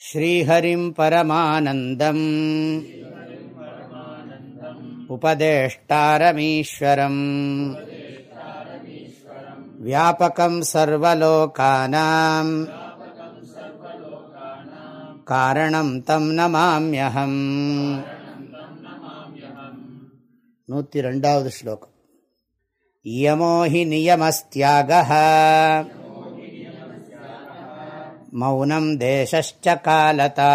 श्रीहरिम् परमानन्दम् उपदेष्टारमीश्वरम् व्यापकम् सर्वलोकानाम् कारणम् तम् नमाम्यहम् நூற்றி ரெண்டாவது ஸ்லோகம் யமோ ஹி நியமஸ்தியாகः மௌனம் தேசச்ச காலதா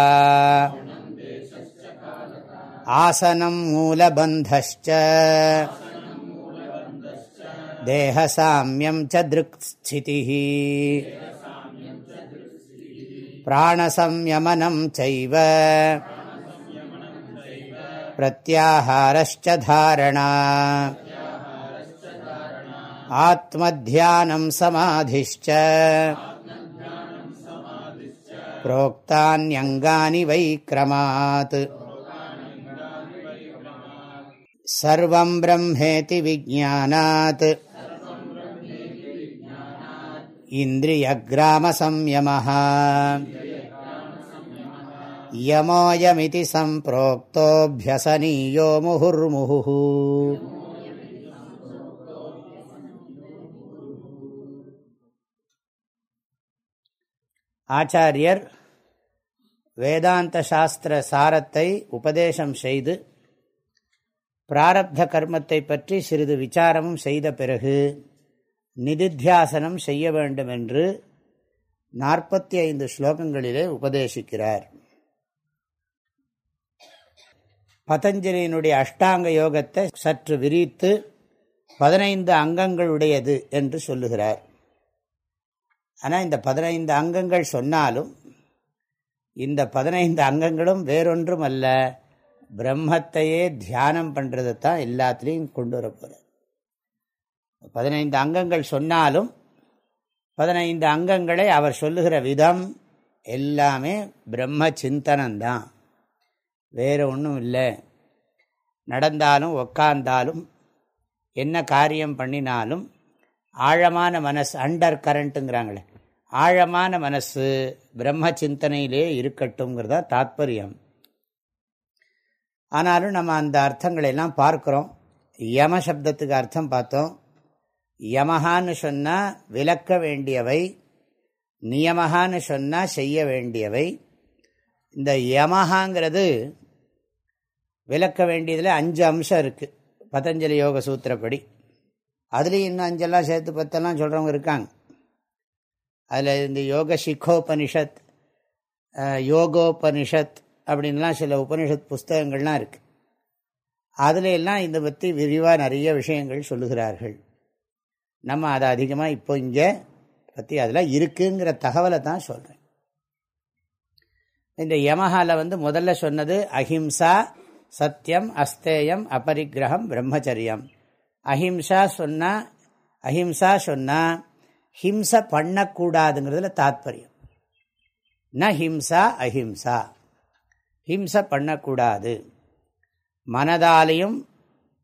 ஆசனம் மூலபந்தச்ச தேகசாமியம் திருக்ஸ்திதி பிராணசம்யமனம் செய்வ பிரத்யாஹாரஸ்ச தாரணா ஆத்மத்தியானம் சமாதிஷ்ட प्रोक्तान्यङ्गानि वै क्रमात् सर्वं ब्रह्मेति विज्ञानात् इन्द्रियग्रामसंयमः यमोऽयमिति सम्प्रोक्तोऽभ्यसनीयो मुहुर्मुहुः ஆச்சாரியர் வேதாந்த சாஸ்திர சாரத்தை உபதேசம் செய்து பிராரப்த கர்மத்தை பற்றி சிறிது விசாரமும் செய்த பிறகு நிதித்தியாசனம் செய்ய வேண்டும் என்று நாற்பத்தி ஐந்து ஸ்லோகங்களிலே உபதேசிக்கிறார். பதஞ்சலியினுடைய அஷ்டாங்க யோகத்தை சற்று விரித்து பதினைந்து அங்கங்களுடையது என்று சொல்லுகிறார். ஆனால் இந்த பதினைந்து அங்கங்கள் சொன்னாலும் இந்த பதினைந்து அங்கங்களும் வேறொன்றும் அல்ல பிரம்மத்தையே தியானம் பண்ணுறது தான் எல்லாத்துலேயும் கொண்டு வர போகிறார் பதினைந்து அங்கங்கள் சொன்னாலும் பதினைந்து அங்கங்களை அவர் சொல்லுகிற விதம் எல்லாமே பிரம்ம சிந்தனம்தான். வேறு ஒன்றும் இல்லை. நடந்தாலும் உக்காந்தாலும் என்ன காரியம் பண்ணினாலும் ஆழமான மனசு அண்டர் கரண்ட்டுங்கிறாங்களே ஆழமான மனசு பிரம்ம சிந்தனையிலே இருக்கட்டும்ங்கிறதா தாத்பரியம். ஆனாலும் நம்ம அந்த அர்த்தங்களை எல்லாம் பார்க்குறோம். யம சப்தத்துக்கு அர்த்தம் பார்த்தோம். யமஹான்னு சொன்னால் விளக்க வேண்டியவை நியமகான்னு சொன்னால் செய்ய வேண்டியவை. இந்த யமஹாங்கிறது விளக்க வேண்டியதில் அஞ்சு அம்சம் இருக்குது பதஞ்சலி யோக சூத்திரப்படி அதுலேயும் இன்னும் அஞ்செல்லாம் சேர்த்து பத்தெல்லாம் சொல்கிறவங்க இருக்காங்க. அதில் இந்த யோக சிக்கோபனிஷத் யோகோபனிஷத் அப்படின்லாம் சில உபனிஷத் புஸ்தகங்கள்லாம் இருக்குது அதில் எல்லாம் இதை பற்றி விரிவாக நிறைய விஷயங்கள் சொல்லுகிறார்கள். நம்ம அதை அதிகமாக இப்போ இங்கே பற்றி அதெல்லாம் இருக்குங்கிற தகவலை தான் சொல்கிறேன் இந்த யமஹாவில் வந்து முதல்ல சொன்னது அஹிம்சா சத்தியம் அஸ்தேயம் அபரிக்கிரகம் பிரம்மச்சரியம். அஹிம்சா சொன்னால் அஹிம்சா சொன்னால் ஹிம்சை பண்ணக்கூடாதுங்கிறதுல தாத்பரியம். ந ஹிம்சா அஹிம்சா. ஹிம்சை பண்ணக்கூடாது. மனதாலையும்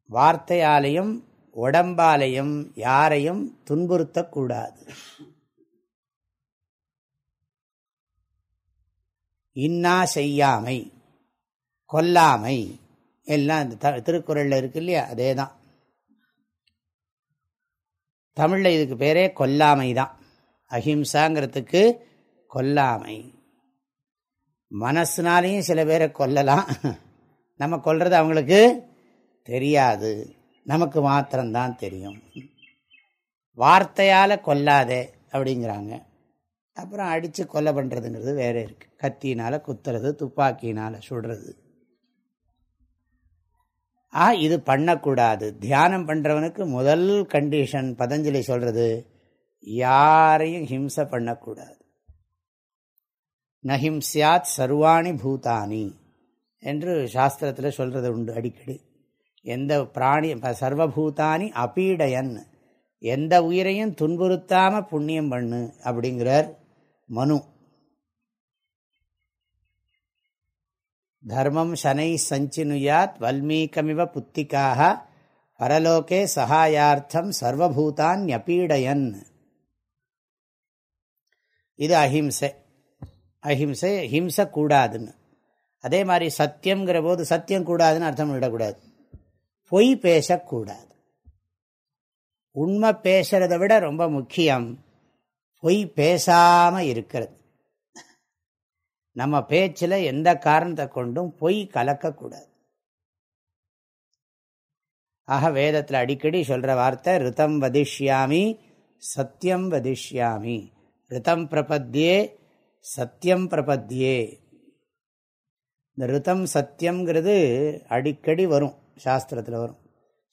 வார்த்தையாலையும் உடம்பாலையும் யாரையும் துன்புறுத்தக்கூடாது. இன்னா செய்யாமை கொல்லாமை. எல்லாம் இந்த திருக்குறளில் இருக்கு இல்லையா? அதே தான் தமிழில் இதுக்கு பேரே கொல்லாமை தான் அஹிம்சாங்கிறதுக்கு கொல்லாமை. மனசுனாலையும் சில பேரை கொல்லலாம். நம்ம கொல்றது அவங்களுக்கு தெரியாது. நமக்கு மாத்திரம்தான் தெரியும். வார்த்தையால் கொல்லாதே அப்படிங்கிறாங்க. அப்புறம் அடித்து கொல்லை பண்ணுறதுங்கிறது வேறு இருக்குது கத்தியினால் குத்துறது துப்பாக்கினால் சுடுறது. ஆ இது பண்ணக்கூடாது. தியானம் பண்ணுறவனுக்கு முதல் கண்டிஷன் பதஞ்சலி சொல்கிறது யாரையும் ஹிம்சை பண்ணக்கூடாது. நஹிம்சியாத் சர்வாணி பூதானி என்று சாஸ்திரத்தில் சொல்கிறது உண்டு அடிக்கடி. எந்த பிராணி சர்வபூதானி அபீடயன். எந்த உயிரையும் துன்புறுத்தாமல் புண்ணியம் பண்ணு அப்படிங்கிறார் மனு. தர்மம் சனை சஞ்சினுயாத் வல்மீகமிவ புத்திக்காக பரலோகே சகாயார்த்தம் சர்வபூதான் யபீடயன் இது அஹிம்சை அஹிம்சை ஹிம்சை கூடாதுன்னு அதே மாதிரி சத்தியங்கிற போது சத்தியம் கூடாதுன்னு அர்த்தம் விடக்கூடாது பொய் பேசக்கூடாது உண்மை பேசுறதை விட ரொம்ப முக்கியம் பொய் பேசாமல் இருக்கிறது நம்ம பேச்சில் எந்த காரணத்தை கொண்டும் பொய் கலக்கக்கூடாது. ஆக வேதத்தில் அடிக்கடி சொல்கிற வார்த்தை ரிதம் வதிஷ்யாமி சத்தியம் வதிஷ்யாமி. ரிதம் பிரபத்தியே சத்தியம் பிரபத்தியே இந்த ரிதம் சத்தியம்ங்கிறது அடிக்கடி வரும் சாஸ்திரத்தில் வரும்.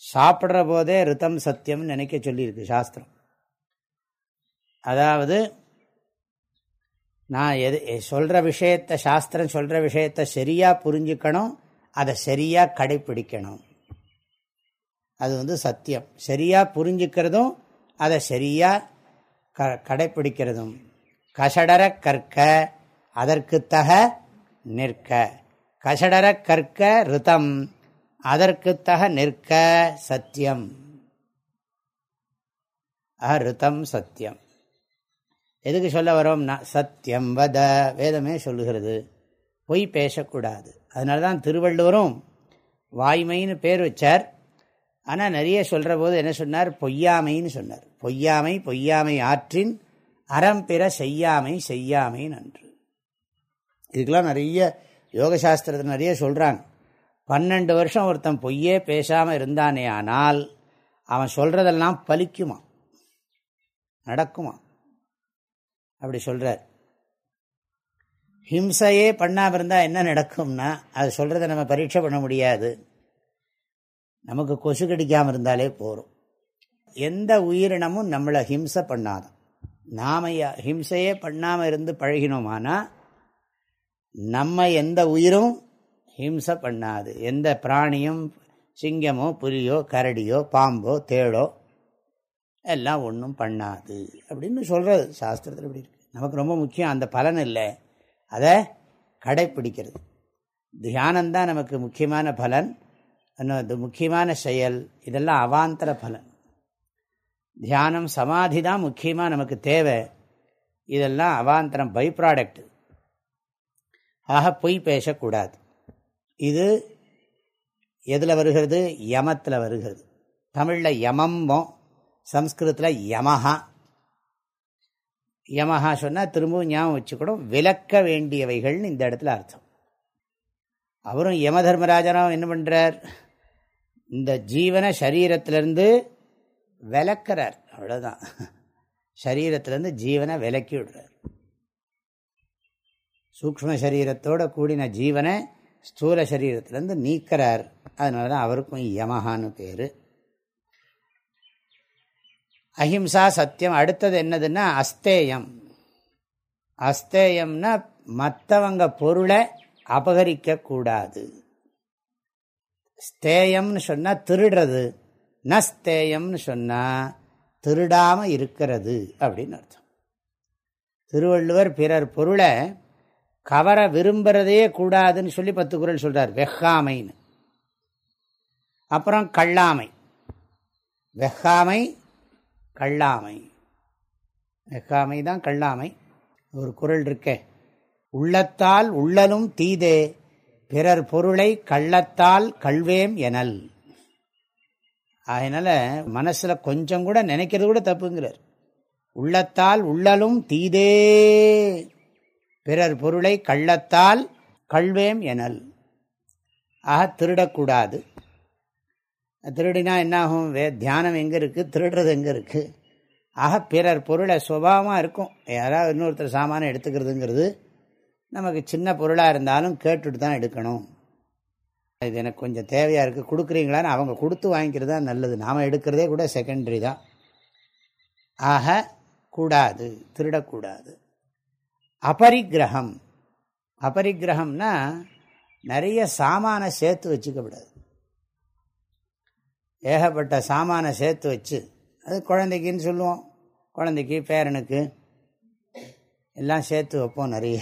சாப்பிட்ற போதே ரிதம் சத்தியம்னு நினைக்க சொல்லியிருக்கு சாஸ்திரம். அதாவது நான் எது சொல்கிற விஷயத்த சாஸ்திரம் சொல்கிற விஷயத்த சரியாக புரிஞ்சுக்கணும் அதை சரியாக கடைப்பிடிக்கணும். அது வந்து சத்தியம். சரியாக புரிஞ்சுக்கிறதும் அதை சரியாக க கடைப்பிடிக்கிறதும். கசடர கற்க அதற்குத்தக நிற்க. கசடர கற்க ரிதம் அதற்குத்தக நிற்க சத்தியம். ரிதம் சத்தியம். எதுக்கு சொல்ல வரோம்னா சத்தியம் வத வேதமே சொல்லுகிறது. பொய் பேசக்கூடாது. அதனால தான் திருவள்ளுவரும் வாய்மைன்னு பேர் வச்சார். ஆனால் நிறைய சொல்கிற போது என்ன சொன்னார்? பொய்யாமைன்னு சொன்னார். பொய்யாமை பொய்யாமை ஆற்றின் அறம்பிற செய்யாமை செய்யாமை நன்று. இதுக்கெல்லாம் நிறைய யோகசாஸ்திரத்தில் நிறைய சொல்கிறாங்க பன்னெண்டு வருஷம் ஒருத்தன் பொய்யே பேசாமல் இருந்தானே ஆனால் அவன் சொல்கிறதெல்லாம் பலிக்குமா நடக்குமா அப்படி சொல்கிறார் ஹிம்சையே பண்ணாமல் இருந்தால் என்ன நடக்கும்னா அது சொல்கிறத நம்ம பரீட்சை பண்ண முடியாது. நமக்கு கொசு கடிக்காமல் இருந்தாலே போகிறோம் எந்த உயிரினமும் நம்மளை ஹிம்சை பண்ணாதான் நாம ஹிம்சையே பண்ணாமல் இருந்து பழகினோமானா நம்ம எந்த உயிரும் ஹிம்சை பண்ணாது. எந்த பிராணியும் சிங்கமோ புலியோ கரடியோ பாம்போ தேடோ எல்லாம் ஒன்றும் பண்ணாது அப்படின்னு சொல்கிறது சாஸ்திரத்தில் இப்படி இருக்குது நமக்கு ரொம்ப முக்கியம் அந்த பலன் இல்லை. அதை கடைப்பிடிக்கிறது. தியானந்தான் நமக்கு முக்கியமான பலன். அது முக்கியமான செயல். இதெல்லாம் அவாந்தர பலன். தியானம் சமாதி தான் முக்கியமாக நமக்கு தேவை. இதெல்லாம் அவாந்தரம் பை ப்ராடக்ட் ஆக பொய் பேசக்கூடாது. இது எதில் வருகிறது? யமத்தில் வருகிறது. தமிழில் யமம்மோ சம்ஸ்கிருதத்தில் யமஹா. யமஹா சொன்னால் திரும்பவும் ஞாபகம் வச்சுக்கணும். விளக்க வேண்டியவைகள்னு இந்த இடத்துல அர்த்தம். அவரும் யம தர்மராஜனும் என்ன பண்ணுறார் இந்த ஜீவனை சரீரத்திலேருந்து விளக்கிறார். அவ்வளோதான் சரீரத்திலேருந்து ஜீவனை விலக்கி விடுறார். சூக்ம சரீரத்தோட கூடின ஜீவனை ஸ்தூல சரீரத்திலேருந்து நீக்கிறார். அதனால தான் அவருக்கும் யமஹான்னு பேர். அஹிம்சா சத்தியம். அடுத்தது என்னதுன்னா அஸ்தேயம். அஸ்தேயம்னா மற்றவங்க பொருளை அபகரிக்கக்கூடாது. ஸ்தேயம்னு சொன்னால் திருடுறது. நஸ்தேயம்னு சொன்னால் திருடாமல் இருக்கிறது அப்படின்னு அர்த்தம். திருவள்ளுவர் பிறர் பொருளை கவர விரும்புறதே கூடாதுன்னு சொல்லி பத்து குரல் சொல்கிறார் வெஹாமைன்னு அப்புறம் கள்ளாமை வெஹாமை கள்ளாமை வெக்காமை தான் கள்ளாமை ஒரு குரல் இருக்கே. உள்ளத்தால் உள்ளலும் தீதே பிறர் பொருளை கள்ளத்தால் கல்வேம் எனல். அதனால் மனசில் கொஞ்சம் கூட நினைக்கிறது கூட தப்புங்கிறார். உள்ளத்தால் உள்ளலும் தீதே பிறர் பொருளை கள்ளத்தால் கல்வேம் எனல். ஆக திருடக்கூடாது. திருடினா என்னாகும்? வே தியானம் எங்கே இருக்குது திருடுறது எங்கே இருக்குது ஆக பிறர் பொருளை சுபாவமாக இருக்கும். யாராவது இன்னொருத்தர் சாமானை எடுத்துக்கிறதுங்கிறது நமக்கு சின்ன பொருளாக இருந்தாலும் கேட்டுட்டு தான் எடுக்கணும். இது எனக்கு கொஞ்சம் தேவையாக இருக்குது கொடுக்குறீங்களான்னு அவங்க கொடுத்து வாங்கிக்கிறது தான் நல்லது. நாம் எடுக்கிறதே கூட செகண்டரி தான். ஆக கூடாது. திருடக்கூடாது. அபரிக்கிரகம். அபரிக்கிரகம்னா நிறைய சாமானை சேர்த்து வச்சுக்கக்கூடாது ஏகப்பட்ட சாமானை சேர்த்து வச்சு அது குழந்தைக்குன்னு சொல்லுவோம். குழந்தைக்கு பேரனுக்கு எல்லாம் சேர்த்து வைப்போம் நிறைய.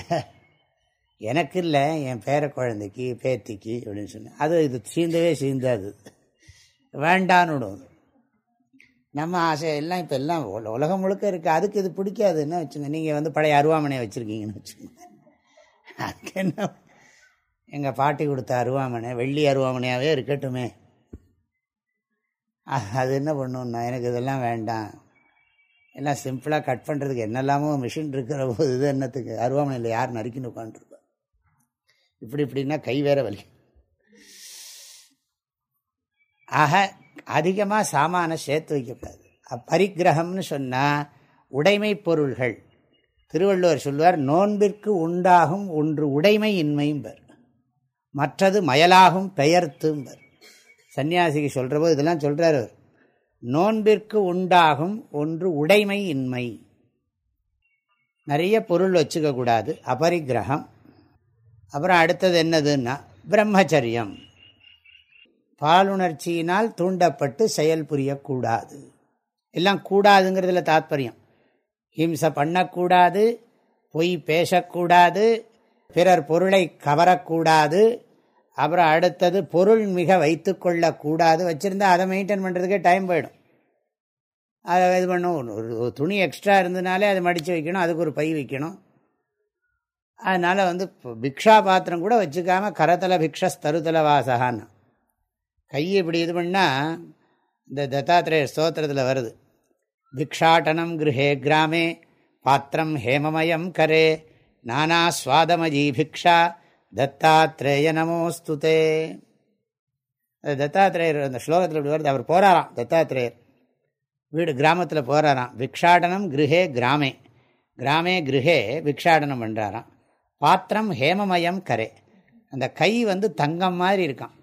எனக்கு இல்லை என் பேர குழந்தைக்கு பேத்திக்கு அப்படின்னு சொன்னேன் அது இது சீந்தவே சீந்தாது. வேண்டான்னு விடும் நம்ம ஆசை எல்லாம் இப்போ எல்லாம் உலகம் முழுக்க இருக்குது அதுக்கு இது பிடிக்காதுன்னு வச்சுங்க நீங்கள் வந்து பழைய அருவாமனையை வச்சுருக்கீங்கன்னு வச்சுங்க அதுக்கு என்ன? எங்கள் பாட்டி கொடுத்த அருவாமனை வெள்ளி அருவாமனையாகவே இருக்கட்டுமே. அது என்ன பண்ணுன்னா எனக்கு இதெல்லாம் வேண்டாம். எல்லாம் சிம்பிளாக கட் பண்ணுறதுக்கு என்னெல்லாமோ மிஷின் இருக்கிற போது இது என்னத்துக்கு? அருவாமனையில் யார் நறுக்கின்னு உட்காந்துருப்பா இப்படி இப்படின்னா கை வேற வலி. ஆக அதிகமாக சாமானை சேர்த்து வைக்கக்கூடாது. பரிகிரகம்னு சொன்னால் உடைமை பொருள்கள். திருவள்ளுவர் சொல்வார் நோன்பிற்கு உண்டாகும் ஒன்று உடைமை இன்மையும் இன்மையும்பர் மற்றது மயலாகும் பெயர்த்தும் பெயர்த்தும்பர் சன்னியாசிக்கு சொல்கிறபோது இதெல்லாம் சொல்கிறார் அவர் நோன்பிற்கு உண்டாகும் ஒன்று உடைமை இன்மை. நிறைய பொருள் வச்சுக்கக்கூடாது அபரிக்கிரகம். அப்புறம் அடுத்தது என்னதுன்னா பிரம்மச்சரியம். பாலுணர்ச்சியினால் தூண்டப்பட்டு செயல் புரியக்கூடாது. எல்லாம் கூடாதுங்கிறதுல தாத்பரியம். ஹிம்சை பண்ணக்கூடாது பொய் பேசக்கூடாது பிறர் பொருளை கவரக்கூடாது அப்புறம் அடுத்தது பொருள் மிக வைத்து கொள்ளக்கூடாது. வச்சுருந்தா அதை மெயின்டைன் பண்ணுறதுக்கே டைம் போயிடும். அதை இது பண்ணும். ஒரு துணி எக்ஸ்ட்ரா இருந்ததுனாலே அதை மடித்து வைக்கணும். அதுக்கு ஒரு பை வைக்கணும். அதனால் வந்து பிக்ஷா பாத்திரம் கூட வச்சுக்காமல் கரத்தல பிக்ஷஸ் தருதல வாசகான்னு. கையை இப்படி இது பண்ணால் இந்த தத்தாத்திரேய ஸ்தோத்திரத்தில் வருது. பிக்ஷாட்டனம் கிரகே கிராமே பாத்திரம் ஹேமமயம் கரே நானா சுவாதமஜி பிக்ஷா தத்தாத்ரேய நமோஸ்துதே தத்தாத்ரேயர் அந்த ஸ்லோகத்தில் இப்படி வருது. அவர் போகிறாராம் தத்தாத்திரேயர் வீடு கிராமத்தில் போகிறாராம் பிக்ஷாடனம் கிருஹே கிராமே. கிராமே கிருஹே பிக்ஷாடனம் பண்ணுறாராம் பாத்திரம் ஹேமமயம் கரே. அந்த கை வந்து தங்கம் மாதிரி இருக்கான்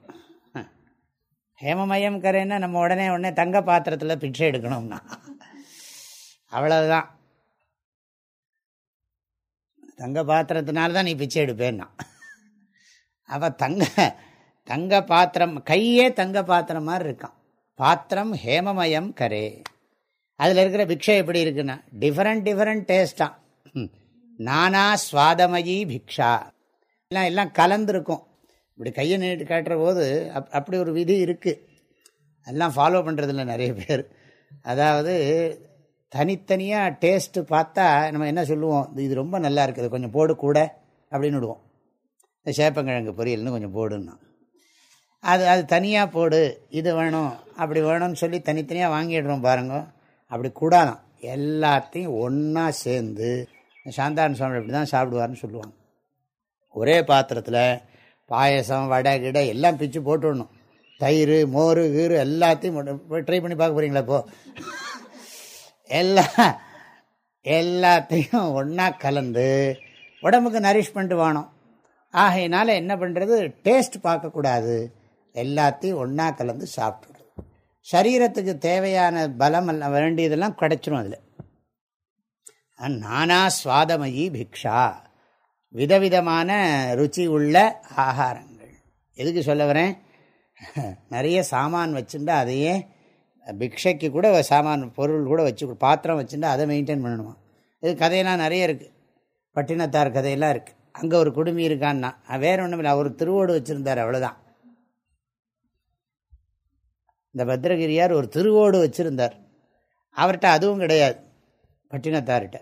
ஹேமமயம் கரைன்னா நம்ம உடனே உடனே தங்க பாத்திரத்தில் பிச்சை எடுக்கணும்னா. அவ்வளவுதான். தங்க பாத்திரத்தினால்தான் நீ பிச்சை எடுப்பேன்னா. அவ தங்க தங்க பாத்திரம் கையே தங்க பாத்திரம் மாதிரி இருக்கான். பாத்திரம் ஹேமமயம் கரே. அதில் இருக்கிற பிக்ஷை எப்படி இருக்குன்னா டிஃப்ரெண்ட் டிஃப்ரெண்ட் டேஸ்டான் நானா சுவாதமயி பிக்ஷா. எல்லாம் எல்லாம் கலந்துருக்கும். இப்படி கையை நீட்டு காட்டுற போது அப் அப்படி ஒரு விதி இருக்குது எல்லாம் ஃபாலோ பண்ணுறதில்ல நிறைய பேர். அதாவது தனித்தனியாக டேஸ்ட்டு பார்த்தா நம்ம என்ன சொல்லுவோம்? இது ரொம்ப நல்லா இருக்குது கொஞ்சம் போடு கூட அப்படின்னு விடுவோம். இந்த சேப்பங்கிழங்கு பொரியல்னு கொஞ்சம் போடுன்னா. அது அது தனியாக போடு இது வேணும் அப்படி வேணும்னு சொல்லி தனித்தனியாக வாங்கிடுறோம் பாருங்க. அப்படி கூடாதான். எல்லாத்தையும் ஒன்றா சேர்ந்து சாந்தான சுவாமி இப்படி தான் சாப்பிடுவார்னு சொல்லுவாங்க. ஒரே பாத்திரத்தில் பாயசம் வடை கிடை எல்லாம் பிச்சு போட்டுடணும். தயிர் மோர் கீரு எல்லாத்தையும் ட்ரை பண்ணி பார்க்க போகிறீங்களா இப்போ? எல்லா எல்லாத்தையும் ஒன்றா கலந்து உடம்புக்கு நரிஷ்மெண்ட் வேணும். ஆகையினால என்ன பண்ணுறது டேஸ்ட் பார்க்கக்கூடாது. எல்லாத்தையும் ஒன்றா கலந்து சாப்பிட்டுடுது சரீரத்துக்கு தேவையான பலம் எல்லாம் வேண்டியதெல்லாம் கிடைச்சிரும் அதில். நானா சுவாதமயி பிக்ஷா. விதவிதமான ருச்சி உள்ள ஆகாரங்கள். எதுக்கு சொல்ல வரேன்? நிறைய சாமான் வச்சுருந்தா அதையே பிக்ஷைக்கு கூட சாமான் பொருள் கூட வச்சு பாத்திரம் வச்சுருந்தா அதை மெயின்டைன் பண்ணணுமா? இது கதையெல்லாம் நிறைய இருக்குது பட்டினத்தார் கதையெல்லாம் இருக்குது அங்கே ஒரு குடுமி இருக்கான்னா வேற ஒன்றும் இல்லை அவர் திருவோடு வச்சுருந்தார் அவ்வளோதான் இந்த பத்ரகிரியார் ஒரு திருவோடு வச்சுருந்தார். அவர்கிட்ட அதுவும் கிடையாது பட்டினத்தார்கிட்ட.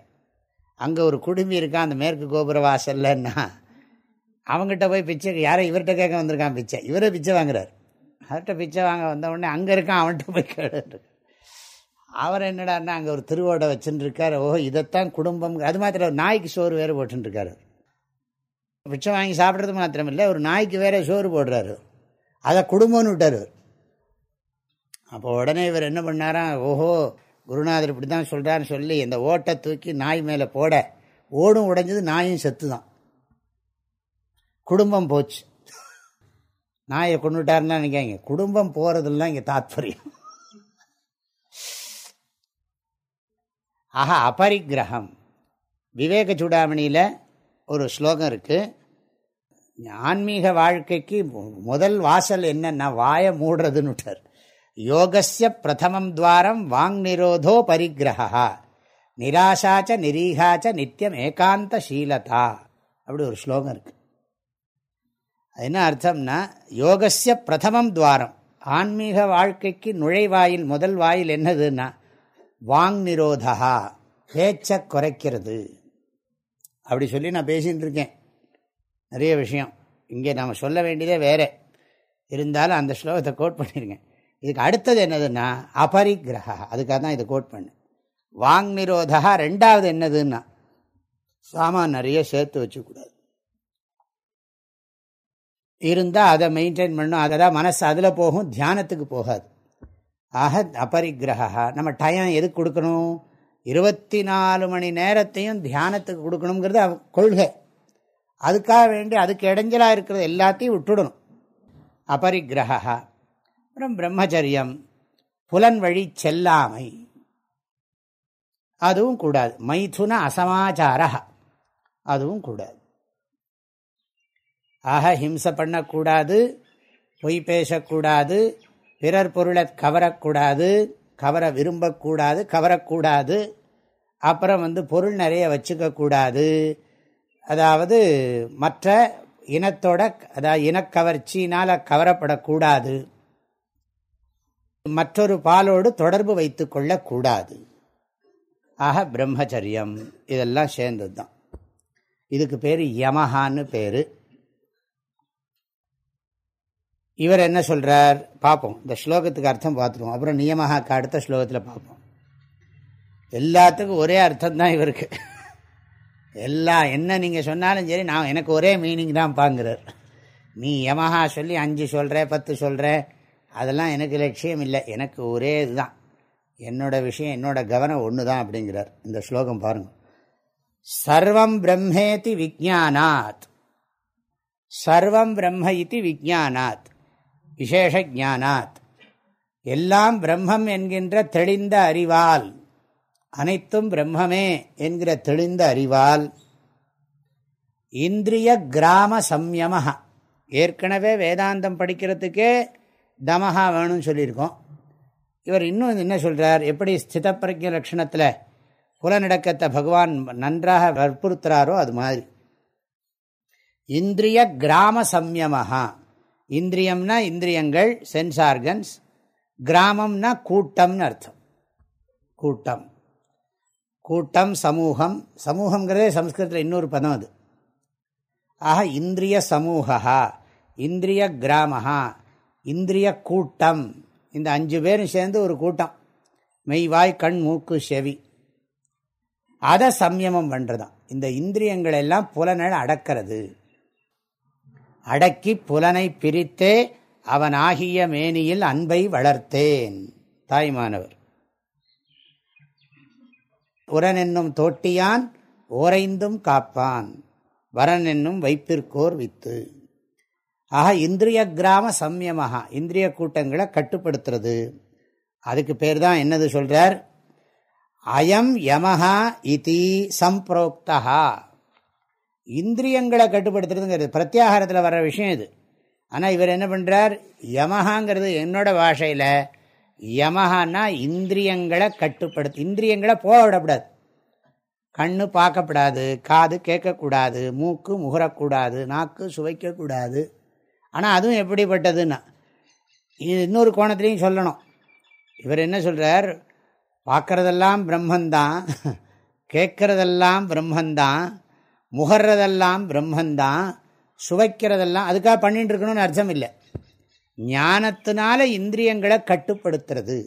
அங்கே ஒரு குடுமி இருக்கான் அந்த மேற்கு கோபுர வாசல்லன்னா அவங்ககிட்ட போய் பிச்சை யாரை இவர்கிட்ட கேட்க வந்திருக்கான் பிச்சை இவரே பிச்சை வாங்குறார். அவர்கிட்ட பிச்சை வாங்க வந்த உடனே அங்கே இருக்கான் அவன்கிட்ட போய் கேட்டு அவர் என்னடான்னா அங்கே ஒரு திருவோடை வச்சுட்டு இருக்கார் ஓ இதைத்தான் குடும்பம் அது மாத்திரம் நாய்க்கு சோறு வேறு போட்டுருக்காரு பிச்சை வாங்கி சாப்பிட்றது மாத்திரம் இல்லை ஒரு நாய்க்கு வேற சோறு போடுறாரு. அதை குடும்பம்னு விட்டார். அப்போ உடனே இவர் என்ன பண்ணாராம் ஓஹோ குருநாதர் இப்படி தான் சொல்கிறான்னு சொல்லி இந்த ஓட்டை தூக்கி நாய் மேலே போட ஓடும் உடைஞ்சது நாயும் செத்து தான் குடும்பம் போச்சு. நாயை கொண்டுட்டாருன்னு நினைக்காங்க குடும்பம் போகிறதுலாம் இங்கே தாத்பரியம். ஆஹா அபரிக்கிரகம். விவேக சூடாமணியில் ஒரு ஸ்லோகம் இருக்குது ஆன்மீக வாழ்க்கைக்கு முதல் வாசல் என்னன்னா வாயை மூடுறதுன்னுட்டார். யோகஸ்ய பிரதமம் துவாரம் வாங் நிரோதோ பரிகிரகா நிராசாச்ச நிரீகாச்ச நித்தியம் ஏகாந்த சீலதா அப்படி ஒரு ஸ்லோகம் இருக்கு. என்ன அர்த்தம்னா யோகஸ்ய பிரதமம் துவாரம் ஆன்மீக வாழ்க்கைக்கு நுழைவாயில் முதல் வாயில் என்னதுன்னா வாங் நிரோதா பேச்சை குறைக்கிறது. அப்படி சொல்லி நான் பேசிகிட்டு இருக்கேன் நிறைய விஷயம். இங்கே நாம் சொல்ல வேண்டியதே வேறு. இருந்தாலும் அந்த ஸ்லோகத்தை கோட் பண்ணியிருக்கேன் இதுக்கு அடுத்தது என்னதுன்னா அபரிக்கிரகா அதுக்காக தான் இதை கோட் பண்ணேன். வாங் நிரோதா ரெண்டாவது என்னதுன்னா சாமான் நிறைய சேர்த்து வச்சுக்கூடாது. இருந்தால் அதை மெயின்டைன் பண்ணும் அதை தான் மனசு அதில் போகும் தியானத்துக்கு போகாது. ஆக அபரிக்கிரகா நம்ம டயம் எதுக்கு கொடுக்கணும்? இருபத்தி நாலு மணி நேரத்தையும் தியானத்துக்கு கொடுக்கணுங்கிறது கொள்கை. அதுக்காக வேண்டி அதுக்கு இடைஞ்சலாக இருக்கிறது எல்லாத்தையும் விட்டுடணும். அபரிக்கிரகா அப்புறம் பிரம்மச்சரியம். புலன் வழி செல்லாமை. அதுவும் கூடாது. மைதுன அசமாச்சாரா அதுவும் கூடாது. ஆக ஹிம்சை பண்ணக்கூடாது. பொய் பேசக்கூடாது. பிறர் பொருளை கவரக்கூடாது. கவர விரும்பக்கூடாது கவரக்கூடாது. அப்புறம் வந்து பொருள் நிறைய வச்சுக்கக்கூடாது. அதாவது மற்ற இனத்தோட அதாவது இனக்கவர்ச்சினால் கவரப்படக்கூடாது. மற்றொரு பாலோடு தொடர்பு வைத்து கொள்ளக்கூடாது. ஆக பிரம்மச்சரியம். இதெல்லாம் சேர்ந்தது தான் இதுக்கு பேர் யமஹான்னு பேர். இவர் என்ன சொல்கிறார் பார்ப்போம். இந்த ஸ்லோகத்துக்கு அர்த்தம் பார்த்துருவோம். அப்புறம் நியமஹாக்கு அடுத்த ஸ்லோகத்தில் பார்ப்போம். எல்லாத்துக்கும் ஒரே அர்த்தம் தான் இவருக்கு. எல்லாம் என்ன நீங்கள் சொன்னாலும் சரி நான் எனக்கு ஒரே மீனிங் தான் பாங்கிறார். நீ யமஹா சொல்லி அஞ்சு சொல்கிற பத்து சொல்கிற அதெல்லாம் எனக்கு லட்சியம் இல்லை. எனக்கு ஒரே இதுதான். என்னோட விஷயம் என்னோட கவனம் ஒன்று தான் அப்படிங்கிறார். இந்த ஸ்லோகம் பாருங்க. சர்வம் பிரம்மேதி விஜானாத் சர்வம் பிரம்ம இது விஜானாத் விசேஷ ஜானாத் எல்லாம் பிரம்மம் என்கின்ற தெளிந்த அறிவால் அனைத்தும் பிரம்மமே என்கிற தெளிந்த அறிவால் இந்திரிய கிராம சம்யம ஏற்கனவே வேதாந்தம் படிக்கிறதுக்கே தமஹா வேணும்னு சொல்லியிருக்கோம். இவர் இன்னும் என்ன சொல்கிறார் எப்படி ஸ்தித பிரஜ லட்சணத்தில் புலநடக்கத்தை பகவான் நன்றாக வற்புறுத்துறாரோ அது மாதிரி. இந்திரிய கிராம சம்யமஹா. இந்திரியம்னா இந்திரியங்கள் சென்ஸ் ஆர்கன்ஸ் கிராமம்னா கூட்டம்னு அர்த்தம். கூட்டம். கூட்டம் சமூகம். சமூகங்கிறதே சம்ஸ்கிருதத்தில் இன்னொரு பதம் அது. ஆக இந்திரிய சமூகா இந்திரிய கிராமஹா இந்திரிய கூட்டம். இந்த அஞ்சு பேரும் சேர்ந்து ஒரு கூட்டம். மெய்வாய் கண் மூக்கு செவி. அதை சம்யமம் பண்ணுறதான் இந்த இந்திரியங்கள் எல்லாம் புலனை அடக்கிறது. அடக்கி புலனை பிரித்தே அவன் ஆகிய மேனியில் அன்பை வளர்த்தேன். தாய்மானவர். உரன் என்னும் தோட்டியான் ஓரைந்தும் காப்பான். வரன் என்னும் வைப்பிற்கோர் வித்து. ஆக இந்திரிய கிராம சம்யமஹா இந்திரிய கூட்டங்களை கட்டுப்படுத்துறது. அதுக்கு பேர் தான் என்னது சொல்றார்? அயம் யமஹா இதி சம்பிரோக்தா இந்திரியங்களை கட்டுப்படுத்துறதுங்கிறது பிரத்யாகாரத்தில் வர்ற விஷயம் இது. ஆனால் இவர் என்ன பண்ணுறார் யமஹாங்கிறது என்னோட பாஷையில் யமஹான்னா இந்திரியங்களை கட்டுப்படுத்து இந்திரியங்களை போக விடக்கூடாது. கண்ணு பார்க்கப்படாது காது கேட்கக்கூடாது மூக்கு முகரக்கூடாது நாக்கு சுவைக்கக்கூடாது. ஆனால் அதுவும் எப்படிப்பட்டதுன்னா இது இன்னொரு கோணத்துலேயும் சொல்லணும். இவர் என்ன சொல்கிறார் பார்க்குறதெல்லாம் பிரம்மந்தான் கேட்குறதெல்லாம் பிரம்மந்தான் முகர்றதெல்லாம் பிரம்மந்தான் சுவைக்கிறதெல்லாம் அதுக்காக பண்ணிட்டு இருக்கணும்னு அர்த்தம் இல்லை ஞானத்தினால இந்திரியங்களை கட்டுப்படுத்துறது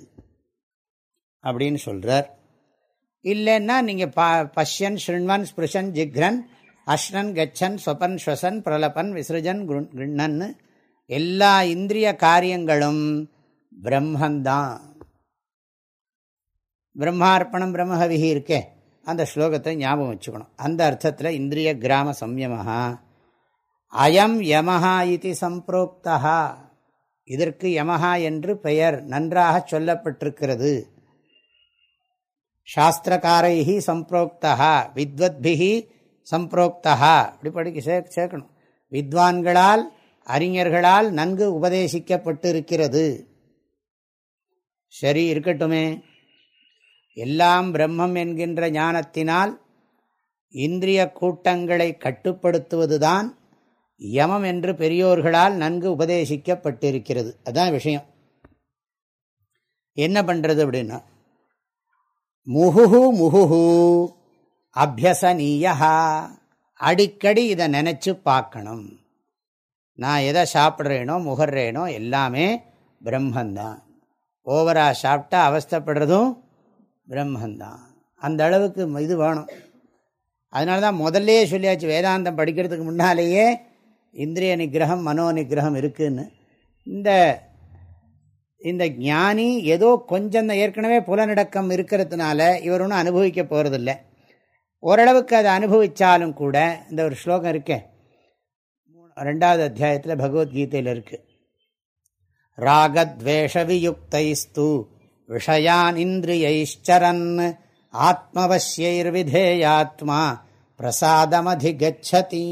அப்படின்னு சொல்கிறார் இல்லைன்னா நீங்கள் பா பஷ்யன் ஸ்ருண்வன் ஸ்பிருஷன் ஜிக்ரன் அஷ்ணன் கச்சன் சொபன் ஸ்வசன் பிரலபன் விசிருஜன் கிருண்ணன் எல்லா இந்திரிய காரியங்களும் பிரம்மந்தான் பிரம்மார்ப்பணம் பிரம்மஹவிகி இருக்கே. அந்த ஸ்லோகத்தை ஞாபகம் வச்சுக்கணும். அந்த அர்த்தத்தில் இந்திரிய கிராம சம்யமஹா. அயம் யமஹா இது சம்பிரோக்தா இதற்கு யமஹா என்று பெயர் நன்றாக சொல்லப்பட்டிருக்கிறது. சாஸ்திரக்காரைஹி சம்பிரோக்தா வித்வத்பிஹி சம்பிரோக்தா இப்படி படிக்க சே சேர்க்கணும். வித்வான்களால் அறிஞர்களால் நன்கு உபதேசிக்கப்பட்டு இருக்கிறது சரி இருக்கட்டுமே. எல்லாம் பிரம்மம் என்கின்ற ஞானத்தினால் இந்திரிய கூட்டங்களை கட்டுப்படுத்துவதுதான் யமம் என்று பெரியோர்களால் நன்கு உபதேசிக்கப்பட்டிருக்கிறது. அதுதான் விஷயம். என்ன பண்ணுறது அப்படின்னா முகுஹு முகுஹு அபியசனீயா அடிக்கடி இதை நினச்சி பார்க்கணும். நான் எதை சாப்பிட்றேனோ முகர்றேனோ எல்லாமே பிரம்மந்தான். ஓவராக சாப்பிட்டா அவஸ்தப்படுறதும் பிரம்மந்தான். அந்த அளவுக்கு இது வேணும். அதனால தான் முதல்லையே சொல்லியாச்சு வேதாந்தம் படிக்கிறதுக்கு முன்னாலேயே இந்திரிய நிகிரகம் மனோ நிகிரகம் இருக்குதுன்னு இந்த இந்த ஞானி ஏதோ கொஞ்சம் ஏற்கனவே புலநடக்கம் இருக்கிறதுனால இவர் ஒன்றும் அனுபவிக்க போகிறதில்ல ஓரளவுக்கு அதை அனுபவித்தாலும் கூட இந்த ஒரு ஸ்லோகம் இருக்கே. ரெண்டாவது அத்தியாயத்தில் பகவத்கீதையில் இருக்குது ராகத்வேஷ வியுக்தைஸ்து. விஷயானிந்திரியைச்சரன் ஆத்மவசியைர்விதேயாத்மா பிரசாதமதிகச்சதி.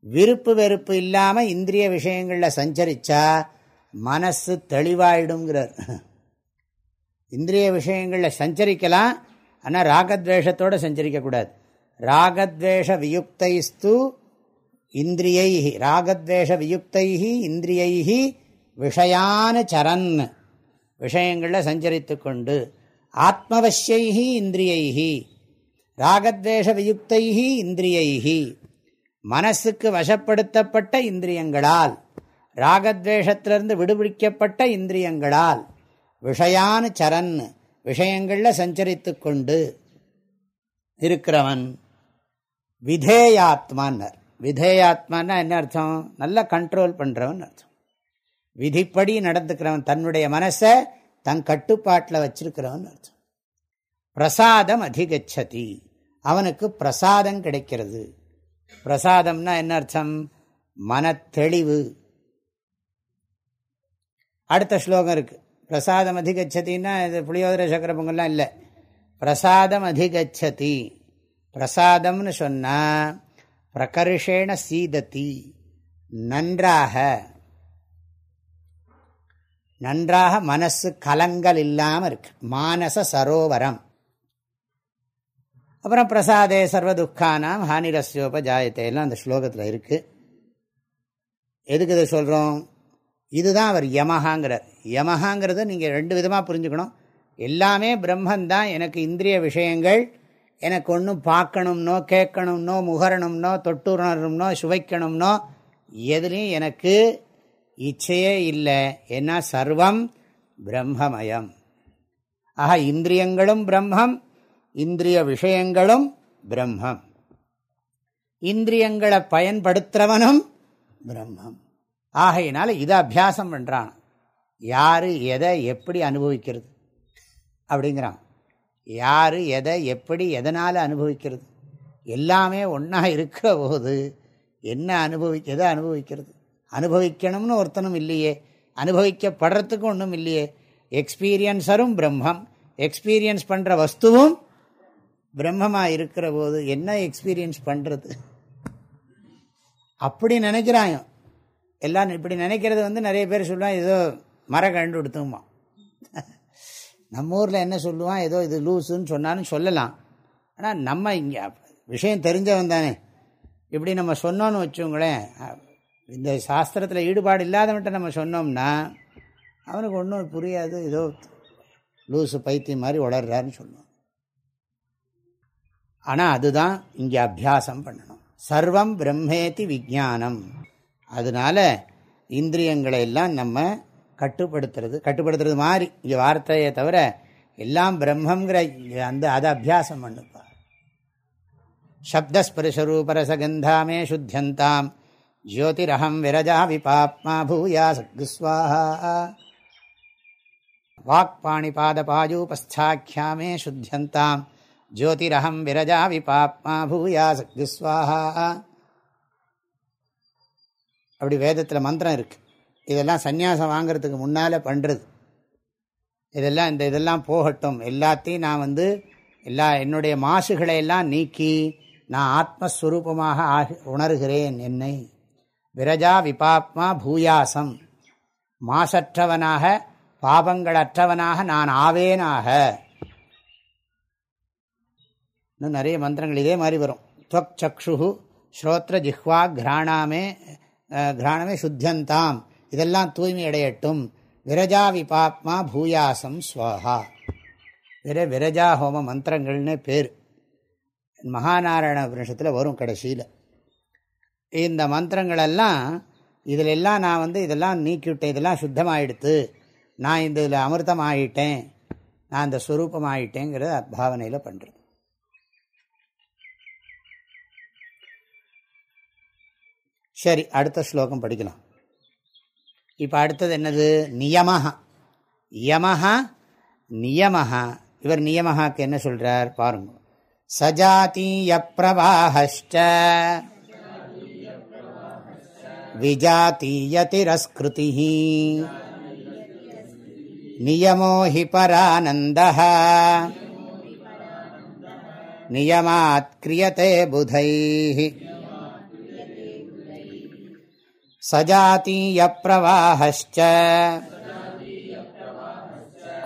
விருப்பு வெறுப்பு இல்லாமல் இந்திரிய விஷயங்களில் சஞ்சரித்தா மனசு தெளிவாயிடுங்கிறார். இந்திரிய விஷயங்களில் சஞ்சரிக்கலாம் ஆனால் ராகத்வேஷத்தோடு சஞ்சரிக்கக்கூடாது ராகத்வேஷ வியுக்தைஸ்து இந்திரியை ராகத்வேஷ வியுக்தைஹி இந்திரியைஹி விஷயான் சரன். விஷயங்களில் சஞ்சரித்து கொண்டு ஆத்மவசியைஹி இந்திரியை ராகத்வேஷ வியுக்தை இந்திரியை மனசுக்கு வசப்படுத்தப்பட்ட இந்திரியங்களால் ராகத்வேஷத்திலிருந்து விடுவிக்கப்பட்ட இந்திரியங்களால் விஷயான் சரண் விஷயங்களில் சஞ்சரித்து கொண்டு இருக்கிறவன் விதேயாத்மான்னர். விதேயாத்மான்னா என்ன அர்த்தம்? நல்லா கண்ட்ரோல் பண்ணுறவன் அர்த்தம். விதிப்படி நடந்துக்கிறவன் தன்னுடைய மனசை தன் கட்டுப்பாட்டில் வச்சிருக்கிறவன் அர்த்தம். பிரசாதம் அதிகச்சதி. அவனுக்கு பிரசாதம் கிடைக்கிறது. பிரசாதம்னா என்ன அர்த்தம்? மனத்தெளிவு. அடுத்த ஸ்லோகம் இருக்குது பிரசாதம் அதிகச்சதின்னா இது புளியோதர சக்கர பொங்கல்லாம் இல்லை. பிரசாதம் அதிகச்சதி. பிரசாதம்னு சொன்னால் பிரகர்ஷேண சீதத்தி நன்றாக நன்றாக மனசு கலங்கள் இல்லாமல் இருக்கு. மானச சரோவரம். அப்புறம் பிரசாதே சர்வ துக்கானாம் ஹானிரஸ்யோபஜாயத்தையெல்லாம் அந்த ஸ்லோகத்தில் இருக்குது எதுக்கு இதை சொல்கிறோம் இதுதான் அவர் யமஹாங்கிறார். யமஹாங்கிறத நீங்கள் ரெண்டு விதமாக புரிஞ்சுக்கணும். எல்லாமே பிரம்மந்தான் எனக்கு இந்திரிய விஷயங்கள். எனக்கு ஒன்றும் பார்க்கணும்னோ கேட்கணும்னோ முகரணும்னோ தொட்டுணரணும்னோ சுவைக்கணும்னோ எதுலேயும் எனக்கு இச்சையே இல்லை ஏன்னா சர்வம் பிரம்மமயம். ஆக இந்திரியங்களும் பிரம்மம் இந்திரிய விஷயங்களும் பிரம்மம். இந்திரியங்களை பயன்படுத்துகிறவனும் பிரம்மம். ஆகையினால இதை அபியாசம் பண்ணுறான் யார் எதை எப்படி அனுபவிக்கிறது? அப்படிங்கிறான். யார் எதை எப்படி எதனால் அனுபவிக்கிறது? எல்லாமே ஒன்றா இருக்கிற போது என்ன அனுபவி எதை அனுபவிக்கிறது? அனுபவிக்கணும்னு ஒருத்தனும் இல்லையே. அனுபவிக்கப்படுறதுக்கு ஒன்றும் இல்லையே. எக்ஸ்பீரியன்ஸரும் பிரம்மம். எக்ஸ்பீரியன்ஸ் பண்ணுற வஸ்துவும் பிரம்மமாக இருக்கிற போது என்ன எக்ஸ்பீரியன்ஸ் பண்ணுறது அப்படி நினைக்கிறாங்க எல்லாம் இப்படி நினைக்கிறது வந்து நிறைய பேர் சொல்லுவான் ஏதோ மரம் கண்டு கொடுத்துமா நம்ம ஊரில் என்ன சொல்லுவான்? ஏதோ இது லூஸுன்னு சொன்னாலும் சொல்லலாம். ஆனால் நம்ம இங்கே விஷயம் தெரிஞ்சவன் தானே. இப்படி நம்ம சொன்னோன்னு வச்சுங்களேன் இந்த சாஸ்திரத்தில் ஈடுபாடு இல்லாதவன்ட்ட நம்ம சொன்னோம்னா அவனுக்கு ஒன்றும் புரியாது. ஏதோ லூசு பைத்தியம் மாதிரி வளர்றாருன்னு சொன்னோம். ஆனால் அதுதான் இங்கே அபியாசம் பண்ணணும். சர்வம் பிரம்மேதி விஜானம். அதனால இந்திரியங்களை எல்லாம் நம்ம கட்டுப்படுத்துறது கட்டுப்படுத்துறது மாதிரி இங்கே வார்த்தையை தவிர எல்லாம் பிரம்மங்கிற அந்த அதை அபியாசம் பண்ணுப்பா. சப்தஸ்பரிசரூபரசகந்தாமே சுத்தியந்தாம். ஜோதிரகம் விரஜா விபாப்மா பூயா சக்ஸ்வாஹா வாக்பாணிபாதபாயூபஸ்தாக்கியாமே சுத்தியந்தாம். ஜோதிரகம் விரஜா விபாப்மா பூயா சக்ஸ்வாஹா அப்படி வேதத்தில் மந்திரம் இருக்குது இதெல்லாம் சந்நியாசம் வாங்கிறதுக்கு முன்னால் பண்ணுறது இதெல்லாம் இந்த இதெல்லாம் போகட்டும். எல்லாத்தையும் நான் வந்து எல்லா என்னுடைய மாசுகளை எல்லாம் நீக்கி நான் ஆத்மஸ்வரூபமாக ஆகி உணர்கிறேன் என்னை. விரஜா விபாப்மா பூயாசம். மாசற்றவனாக பாபங்களற்றவனாக நான் ஆவேனாக. இன்னும் நிறைய மந்திரங்கள் இதே மாதிரி வரும். துவக் சக்ஷு ஸ்ரோத்ர ஜிஹ்வா கிராணாமே கிராணமே சுத்தியந்தாம். இதெல்லாம் தூய்மை அடையட்டும். விரஜா விபாப்மா பூயாசம் ஸ்வாஹா. விர விரஜா ஹோம மந்திரங்கள்னு பேர். மகாநாராயண உபநிஷத்தில் வரும் கடைசியில். இந்த மந்திரங்களெல்லாம் இதில் எல்லாம் நான் வந்து இதெல்லாம் நீக்கிவிட்டேன் இதெல்லாம் சுத்தமாகிடுத்து நான் இந்த இதில் அமிர்தம் ஆகிட்டேன் நான் இந்த ஸ்வரூபம் ஆகிட்டேங்கிறத பாவனையில் பண்ணுறது சரி அடுத்த ஸ்லோகம் படிக்கலாம். இப்போ அடுத்தது என்னது? நியமஹா. யமஹா நியமஹா. இவர் நியமஹாக்கு என்ன சொல்கிறார் பாருங்க. சஜாத்தீய பிரவாஹஷ்ட. विजातीयतिरस्कृतिः नियमो हि परानन्दः नियमात् क्रियते बुधैः सजातीयप्रवाहश्च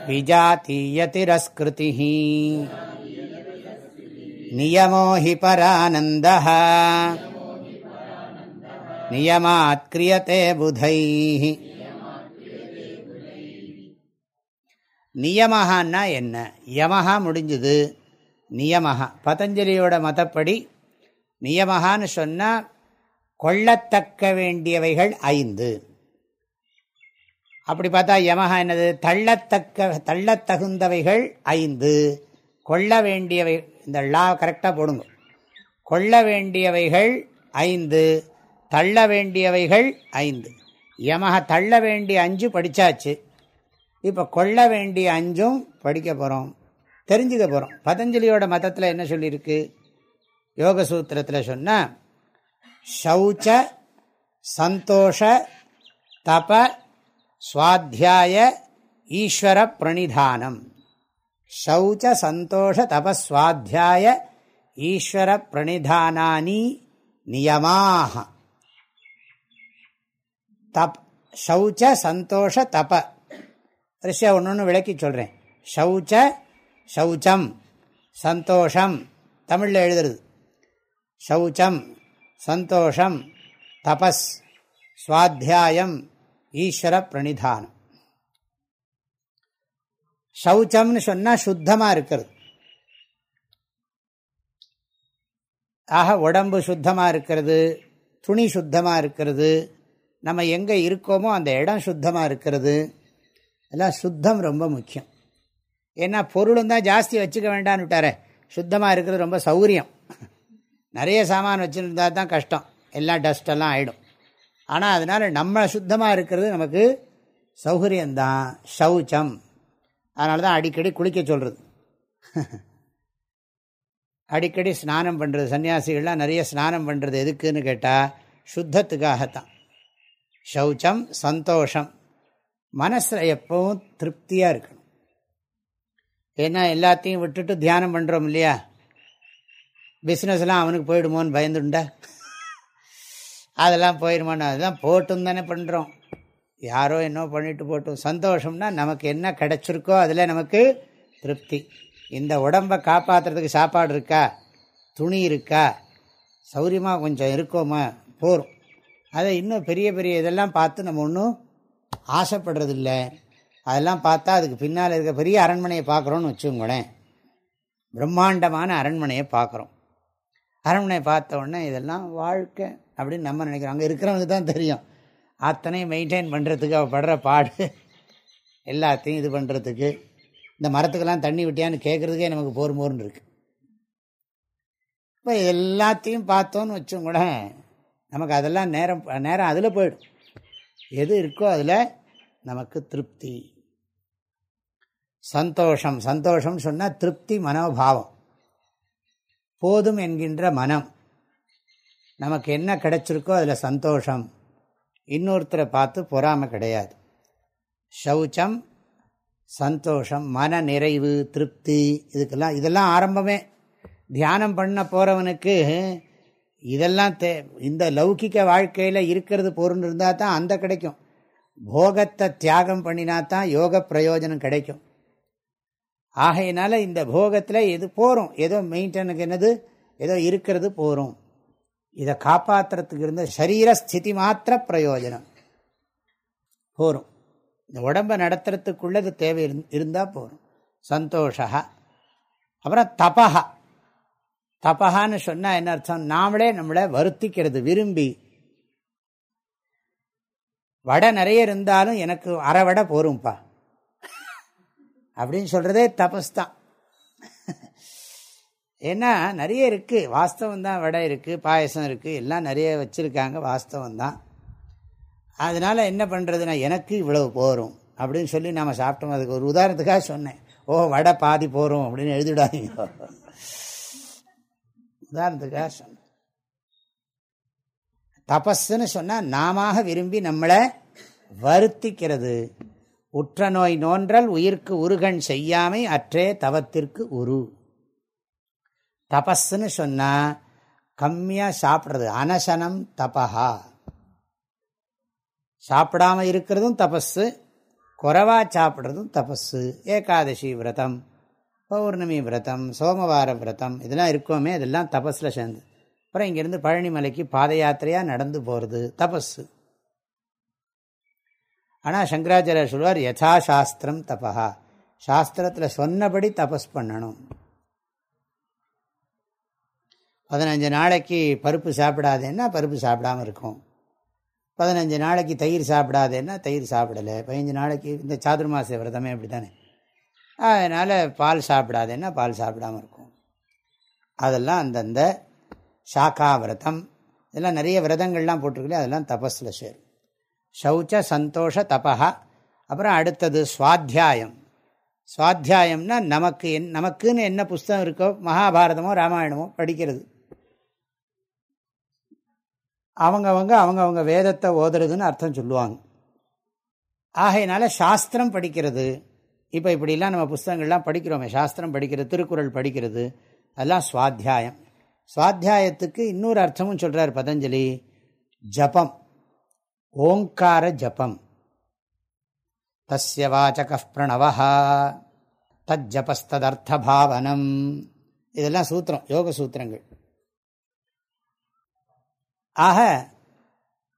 विजातीयतिरस्कृतिः नियमो हि परानन्दः நியமாத் கிரியத்தே புதை நியமஹான்னா என்ன? யமஹா முடிஞ்சது. நியமஹா. பதஞ்சலியோட மதப்படி நியமஹான்னு சொன்னால் கொள்ளத்தக்க வேண்டியவைகள் ஐந்து. அப்படி பார்த்தா யமஹா என்னது? தள்ளத்தக்க தள்ளத்தகுந்தவைகள் ஐந்து. கொள்ள வேண்டியவை இந்த லா கரெக்டாக போடுங்க. கொள்ள வேண்டியவைகள் ஐந்து. தள்ள வேண்டியவைகள் ஐந்து. யமக தள்ள வேண்டிய அஞ்சு படித்தாச்சு இப்போ கொள்ள வேண்டிய அஞ்சும் படிக்க போகிறோம் தெரிஞ்சுக்க போகிறோம் பதஞ்சலியோட மதத்தில் என்ன சொல்லியிருக்கு? யோக சூத்திரத்தில் சொன்னால் சௌச்ச சந்தோஷ தப சுவாத்தியாய ஈஸ்வர பிரணிதானம். சௌச்ச சந்தோஷ தபஸ்வாத்தியாய ஈஸ்வர பிரணிதானானி நியமாக தப் சௌச்ச சந்தோஷ தப. ரிஷியா ஒன்று ஒன்று விளக்கி சொல்கிறேன் சௌச்ச சௌச்சம் சந்தோஷம். தமிழில் எழுதுறது. சௌச்சம் சந்தோஷம் தபஸ் சுவாத்தியாயம் ஈஸ்வர பிரணிதானம். சௌச்சம்னு சொன்னால் சுத்தமாக இருக்கிறது. ஆக உடம்பு சுத்தமாக இருக்கிறது துணி சுத்தமாக இருக்கிறது நம்ம எங்கே இருக்கோமோ அந்த இடம் சுத்தமாக இருக்கிறது. எல்லாம் சுத்தம் ரொம்ப முக்கியம். ஏன்னா பொருளும் தான் ஜாஸ்தி வச்சுக்க வேண்டான்னு விட்டாரே. சுத்தமாக இருக்கிறது ரொம்ப சௌரியம். நிறைய சாமான் வச்சுருந்தா தான் கஷ்டம். எல்லாம் டஸ்டெல்லாம் ஆகிடும் ஆனால் அதனால் நம்ம சுத்தமாக இருக்கிறது நமக்கு சௌகரியந்தான் சௌச்சம். அதனால தான் அடிக்கடி குளிக்க சொல்கிறது அடிக்கடி ஸ்நானம் பண்ணுறது சன்னியாசிகள்லாம் நிறைய ஸ்நானம் பண்ணுறது எதுக்குன்னு கேட்டால் சுத்தத்துக்காகத்தான். சௌச்சம் சந்தோஷம். மனசில் எப்பவும் திருப்தியாக இருக்கணும். ஏன்னா எல்லாத்தையும் விட்டுட்டு தியானம் பண்ணுறோம் இல்லையா? பிஸ்னஸ்லாம் அவனுக்கு போயிடுமோன்னு பயந்துண்டா? அதெல்லாம் போயிடுமான்னு அதுதான் போட்டும் தானே பண்ணுறோம் யாரோ என்ன பண்ணிட்டு போட்டும். சந்தோஷம்னா நமக்கு என்ன கிடச்சிருக்கோ அதில் நமக்கு திருப்தி. இந்த உடம்பை காப்பாற்றுறதுக்கு சாப்பாடு இருக்கா? துணி இருக்கா? சௌரியமாக கொஞ்சம் இருக்கோமா? போகிறோம் அதை இன்னும் பெரிய பெரிய இதெல்லாம் பார்த்து நம்ம ஒன்றும் ஆசைப்படுறதில்ல. அதெல்லாம் பார்த்தா அதுக்கு பின்னால் இருக்க பெரிய அரண்மனையை பார்க்குறோன்னு வச்சுக்கோங்களேன். பிரம்மாண்டமான அரண்மனையை பார்க்குறோம். அரண்மனையை பார்த்த உடனே இதெல்லாம் வாழ்க்கை அப்படின்னு நம்ம நினைக்கிறோம். அங்கே இருக்கிறவனுக்கு தான் தெரியும். அத்தனையும் மெயின்டைன் பண்ணுறதுக்கு அவள் படுற பாடு. எல்லாத்தையும் இது பண்ணுறதுக்கு இந்த மரத்துக்கெல்லாம் தண்ணி விட்டியான்னு கேட்குறதுக்கே நமக்கு போர் போர்னு இருக்குது இப்போ எல்லாத்தையும் பார்த்தோன்னு வச்சும் கூட நமக்கு அதெல்லாம் நேரம் நேரம் அதில் போயிடும். எது இருக்கோ அதில் நமக்கு திருப்தி. சந்தோஷம் சந்தோஷம் சொன்னால் திருப்தி மனோபாவம். போதும் என்கின்ற மனம். நமக்கு என்ன கிடைச்சிருக்கோ அதில் சந்தோஷம். இன்னொருத்தரை பார்த்து பொறாமை கிடையாது. சௌச்சம் சந்தோஷம் மன நிறைவு திருப்தி இதுக்கெல்லாம் இதெல்லாம் ஆரம்பமே. தியானம் பண்ண போகிறவனுக்கு இதெல்லாம் தே இந்த லௌகிக்க வாழ்க்கையில் இருக்கிறது பொருள் இருந்தால் தான் அந்த கிடைக்கும். போகத்தை தியாகம் பண்ணினா தான் யோக பிரயோஜனம் கிடைக்கும். ஆகையினால இந்த போகத்தில் எது போகிறோம் ஏதோ மெயின்டனுக்கு என்னது? ஏதோ இருக்கிறது போகிறோம் இதை காப்பாற்றுறதுக்கு இருந்த சரீரஸ்திதி மாத்திர பிரயோஜனம். போகிறோம் இந்த உடம்பை நடத்துறதுக்குள்ளது தேவை இருந்தால் போகிறோம் சந்தோஷா அப்புறம் தபகா தபஹான்னு சொன்னால் என்ன அர்த்தம்? நாமளே நம்மளை வருத்திக்கிறது விரும்பி. வடை நிறைய இருந்தாலும் எனக்கு அரை வடை போரும்ப்பா அப்படின்னு சொல்கிறதே தபஸ் தான் ஏன்னா நிறைய இருக்குது வாஸ்தவம் தான் வடை இருக்குது பாயசம் இருக்குது எல்லாம் நிறைய வச்சுருக்காங்க வாஸ்தவம் தான் அதனால் என்ன பண்ணுறதுனா எனக்கு இவ்வளவு போகிறோம் அப்படின்னு சொல்லி நாம் சாப்பிட்டோம். அதுக்கு ஒரு உதாரணத்துக்காக சொன்னேன். ஓ வடை பாதி போகிறோம் அப்படின்னு எழுதிவிடாதீங்க உதாரணத்துக்காக சொன்னேன் தபஸ்ன்னு சொன்னால் நாம விரும்பி நம்மளை வருத்திக்கிறது. உற்ற நோய் நோன்றல் உயிர்க்கு உருகன் செய்யாமை அற்றே தவத்திற்கு உரு. தபஸ்ன்னு சொன்னால் கம்மியாக சாப்பிட்றது. அனசனம் தபஹா. சாப்பிடாம இருக்கிறதும் தபஸு குறவாக சாப்பிட்றதும் தபஸு ஏகாதசி விரதம். பௌர்ணமி விரதம் சோமவார விரதம் இதெல்லாம் இருக்கோமே இதெல்லாம் தபஸில் சேர்ந்து. அப்புறம் இங்கேருந்து பழனிமலைக்கு பாத யாத்திரையாக நடந்து போகிறது தபஸு ஆனால் சங்கராச்சாரியர் சொல்வார் யதா சாஸ்திரம் தபா சாஸ்திரத்தில் சொன்னபடி தபஸ் பண்ணணும். பதினஞ்சு நாளைக்கு பருப்பு சாப்பிடாதேன்னா பருப்பு சாப்பிடாமல் இருக்கும். பதினஞ்சு நாளைக்கு தயிர் சாப்பிடாதேன்னா தயிர் சாப்பிடலை. பதினஞ்சு நாளைக்கு இந்த சாதுர்மாச விரதமே அப்படி தானே அதனால் பால் சாப்பிடாதேன்னா பால் சாப்பிடாமல் இருக்கும்? அதெல்லாம் அந்தந்த சாக்கா விரதம். இதெல்லாம் நிறைய விரதங்கள்லாம் போட்டிருக்கலையே அதெல்லாம் தபஸில் சேரும். சௌச்ச சந்தோஷ தபா அப்புறம் அடுத்தது சுவாத்தியாயம். சுவாத்தியாயம்னா நமக்கு என் நமக்குன்னு என்ன புஸ்தகம் இருக்கோ மகாபாரதமோ ராமாயணமோ படிக்கிறது. அவங்கவங்க அவங்கவுங்க வேதத்தை ஓதுறதுன்னு அர்த்தம் சொல்லுவாங்க. ஆகையினால சாஸ்திரம் படிக்கிறது. இப்போ இப்படிலாம் நம்ம புஸ்தகங்கள்லாம் படிக்கிறோமே சாஸ்திரம் படிக்கிறது திருக்குறள் படிக்கிறது அதெல்லாம் சுவாத்தியாயம். சுவாத்தியாயத்துக்கு இன்னொரு அர்த்தமும் சொல்கிறார் பதஞ்சலி. ஜபம். ஓங்கார ஜபம். தஸ்ய வாச்சக பிரணவா தஜ்ஜபஸ்ததர்த்தபாவனம் இதெல்லாம் சூத்திரம் யோக சூத்திரங்கள். ஆக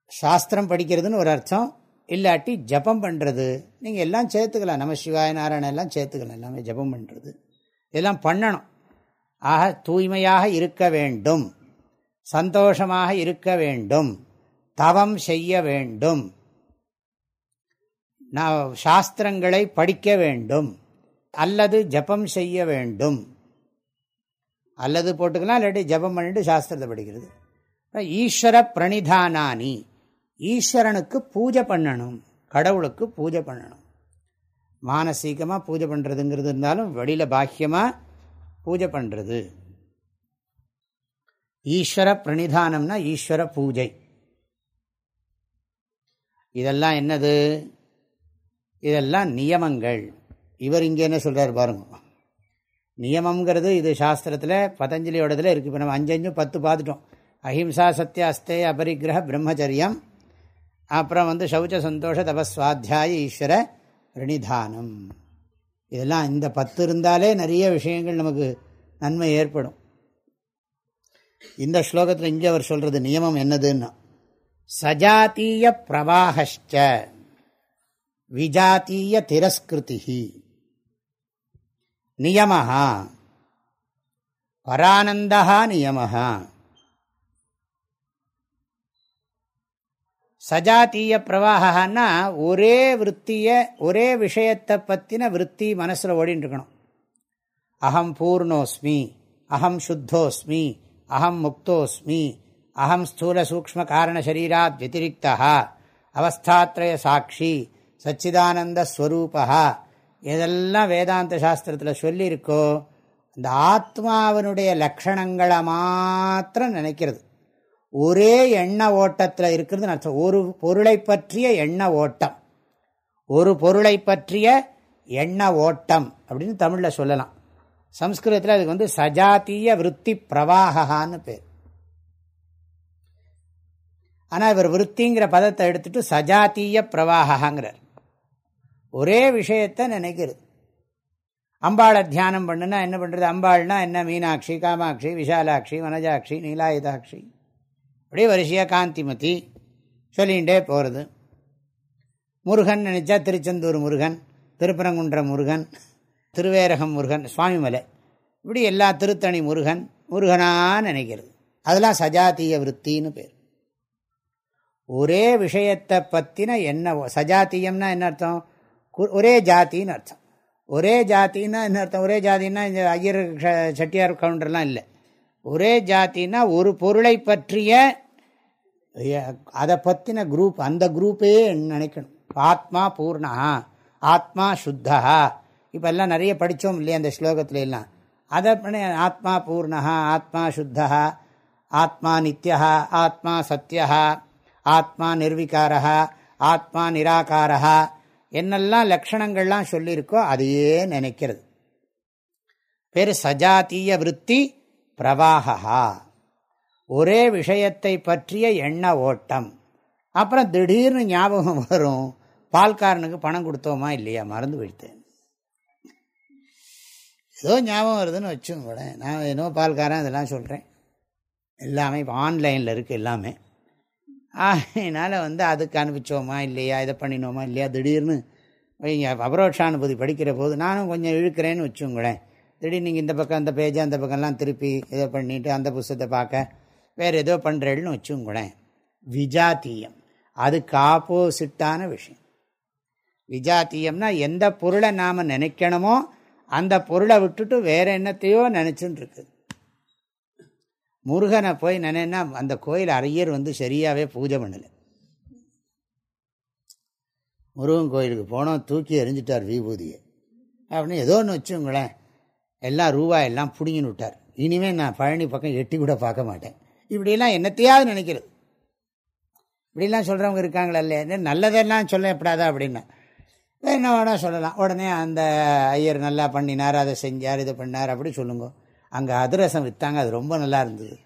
சாஸ்திரம் படிக்கிறதுன்னு ஒரு அர்த்தம் இல்லாட்டி ஜபம் பண்ணுறது நீங்கள் எல்லாம் சேர்த்துக்கலாம். நம்ம சிவாய நாராயண எல்லாம் சேர்த்துக்கலாம். எல்லாமே ஜபம் பண்ணுறது இதெல்லாம் பண்ணணும். ஆக தூய்மையாக இருக்க வேண்டும். சந்தோஷமாக இருக்க வேண்டும். தவம் செய்ய வேண்டும். நான் சாஸ்திரங்களை படிக்க வேண்டும். அல்லது ஜபம் செய்ய வேண்டும். அல்லது போட்டுக்கலாம் இல்லாட்டி ஜபம் பண்ணிட்டு சாஸ்திரத்தை படிக்கிறது. ஈஸ்வர பிரணிதானானி. ஈஸ்வரனுக்கு பூஜை பண்ணணும் கடவுளுக்கு பூஜை பண்ணணும். மானசீகமாக பூஜை பண்ணுறதுங்கிறது இருந்தாலும் வெளியில் பாக்கியமாக பூஜை பண்ணுறது ஈஸ்வர பிரணிதானம்னா ஈஸ்வர பூஜை. இதெல்லாம் என்னது? இதெல்லாம் நியமங்கள். இவர் இங்கே என்ன சொல்கிறார் பாருங்க. நியமங்கிறது இது சாஸ்திரத்தில் பதஞ்சலியோடதில் இருக்குது இப்போ நம்ம அஞ்சு பத்து பார்த்துட்டோம். அஹிம்சா சத்தியாஸ்தே அபரிக்கிரக பிரம்மச்சரியம். அப்புறம் வந்து சௌச்ச சந்தோஷ தபஸ்வாத்தியாய ஈஸ்வர பிரணிதானம் இதெல்லாம் இந்த பத்து இருந்தாலே நிறைய விஷயங்கள் நமக்கு நன்மை ஏற்படும். இந்த ஸ்லோகத்தில் இங்கே அவர் சொல்கிறது நியமம் என்னதுன்னா சஜாத்தீய பிரவாகஷ்ட விஜாத்தீய திரஸ்கிருதி நியமஹா. பரானந்தா நியமஹா. சஜாத்தீய பிரவாகன்னா ஒரே விற்த்திய ஒரே விஷயத்தை பற்றின விற்பி மனசில் ஓடின்னு அகம் பூர்ணோஸ்மி அகம் சுத்தோஸ்மி அகம் முக்தோஸ்மி அகம் ஸ்தூல சூக்ம காரண சரீராத் வத்திரிக்தா அவஸ்தாத்ரய சாட்சி சச்சிதானந்த ஸ்வரூபா இதெல்லாம் வேதாந்த சாஸ்திரத்தில் சொல்லியிருக்கோ இந்த ஆத்மாவனுடைய லக்ஷணங்களை மாத்திரம் நினைக்கிறது. ஒரே எண்ண ஓட்டத்தில் இருக்கிறது அர்த்தம். ஒரு பொருளை பற்றிய எண்ண ஓட்டம். ஒரு பொருளை பற்றிய எண்ண ஓட்டம் அப்படின்னு தமிழில் சொல்லலாம். சம்ஸ்கிருதத்தில் அதுக்கு வந்து சஜாத்திய விற்பி பிரவாகான்னு பேர். ஆனால் இவர் விற்த்திங்கிற பதத்தை எடுத்துட்டு சஜாத்திய பிரவாகாங்கிறார் ஒரே விஷயத்தை நினைக்கிறது. அம்பாளை தியானம் பண்ணுனா என்ன பண்ணுறது அம்பாள்னா என்ன? மீனாட்சி காமாட்சி விஷாலாட்சி வனஜாட்சி நீலாயுதாட்சி. அப்படியே வரிசையாக காந்திமதி சொல்லிகிட்டே போகிறது முருகன் நினச்சா திருச்செந்தூர் முருகன் திருப்பரங்குன்ற முருகன் திருவேரகம் முருகன் சுவாமிமலை. இப்படி எல்லா திருத்தணி முருகன் முருகனாக நினைக்கிறது. அதெல்லாம் சஜாத்திய விற்த்தின்னு பேர். ஒரே விஷயத்தை பற்றின என்ன சஜாத்தியம்னா என்ன அர்த்தம்? ஒரே ஜாத்தின்னு அர்த்தம். ஒரே ஜாத்தின்னா என்ன அர்த்தம்? ஒரே ஜாதின்னா இந்த ஐயர் செட்டியார் கவுண்டர்லாம் இல்லை. ஒரே ஜாத்தின்னா ஒரு பொருளை பற்றிய அதை பற்றின குரூப் அந்த குரூப்பே நினைக்கணும். ஆத்மா பூர்ணா ஆத்மா சுத்தா. இப்போ எல்லாம் நிறைய படித்தோம் இல்லையா அந்த ஸ்லோகத்துல எல்லாம். அதை ஆத்மா பூர்ணா ஆத்மா சுத்தா ஆத்மா நித்யா ஆத்மா சத்யா ஆத்மா நிர்விகாரா ஆத்மா நிராகாரா. என்னெல்லாம் லக்ஷணங்கள்லாம் சொல்லியிருக்கோ அதையே நினைக்கிறது. பேர் சஜாத்திய விற்பி பிரவாகா ஒரே விஷயத்தை பற்றிய எண்ண ஓட்டம். அப்புறம் திடீர்னு ஞாபகம் வரும் பால்காரனுக்கு பணம் கொடுத்தோமா இல்லையா? மறந்து போயிட்டேன். ஏதோ ஞாபகம் வருதுன்னு வச்சுங்க கூட நான் ஏதோ பால்காரன் இதெல்லாம் சொல்கிறேன் எல்லாமே இப்போ ஆன்லைனில் இருக்குது எல்லாமே. அதனால் வந்து அதுக்கு அனுப்பிச்சோமா இல்லையா? இதை பண்ணினோமா இல்லையா? திடீர்னு அபரோட்சானுபதி படிக்கிற போது நானும் கொஞ்சம் இழுக்கிறேன்னு வச்சுங்களேன் திடீர்னு நீங்கள் இந்த பக்கம் அந்த பேஜ் அந்த பக்கம்லாம் திருப்பி இதை பண்ணிவிட்டு அந்த புஸ்தத்தை பார்க்க வேறு ஏதோ பண்ணுறேன்னு வச்சுங்கூடேன் விஜாத்தீயம். அதுக்கு ஆப்போசிட்டான விஷயம். விஜாத்தியம்னா எந்த பொருளை நாம் நினைக்கணுமோ அந்த பொருளை விட்டுட்டு வேற என்னத்தையோ நினச்சுன்னு இருக்குது முருகனை போய் நினைன்னா அந்த கோயில் அரையர் வந்து சரியாகவே பூஜை பண்ணலை. முருகன் கோயிலுக்கு போனோம் தூக்கி எறிஞ்சிட்டார் விபூதியை. அப்படின்னு ஏதோ ஒன்று வச்சுங்களேன். எல்லாம் ரூபாய் எல்லாம் பிடிங்கின்னு விட்டார். இனிமேல் நான் பழனி பக்கம் எட்டி கூட பார்க்க மாட்டேன். இப்படிலாம் என்னத்தையாவது நினைக்கிறது. இப்படிலாம் சொல்கிறவங்க இருக்காங்களா நல்லதெல்லாம் சொல்ல எப்படாதா அப்படின்னா என்ன வேணா சொல்லலாம். உடனே அந்த ஐயர் நல்லா பண்ணினார் அதை செஞ்சார் இதை பண்ணார் அப்படி சொல்லுங்க. அங்கே அதிரசம் விற்றாங்க அது ரொம்ப நல்லா இருந்தது.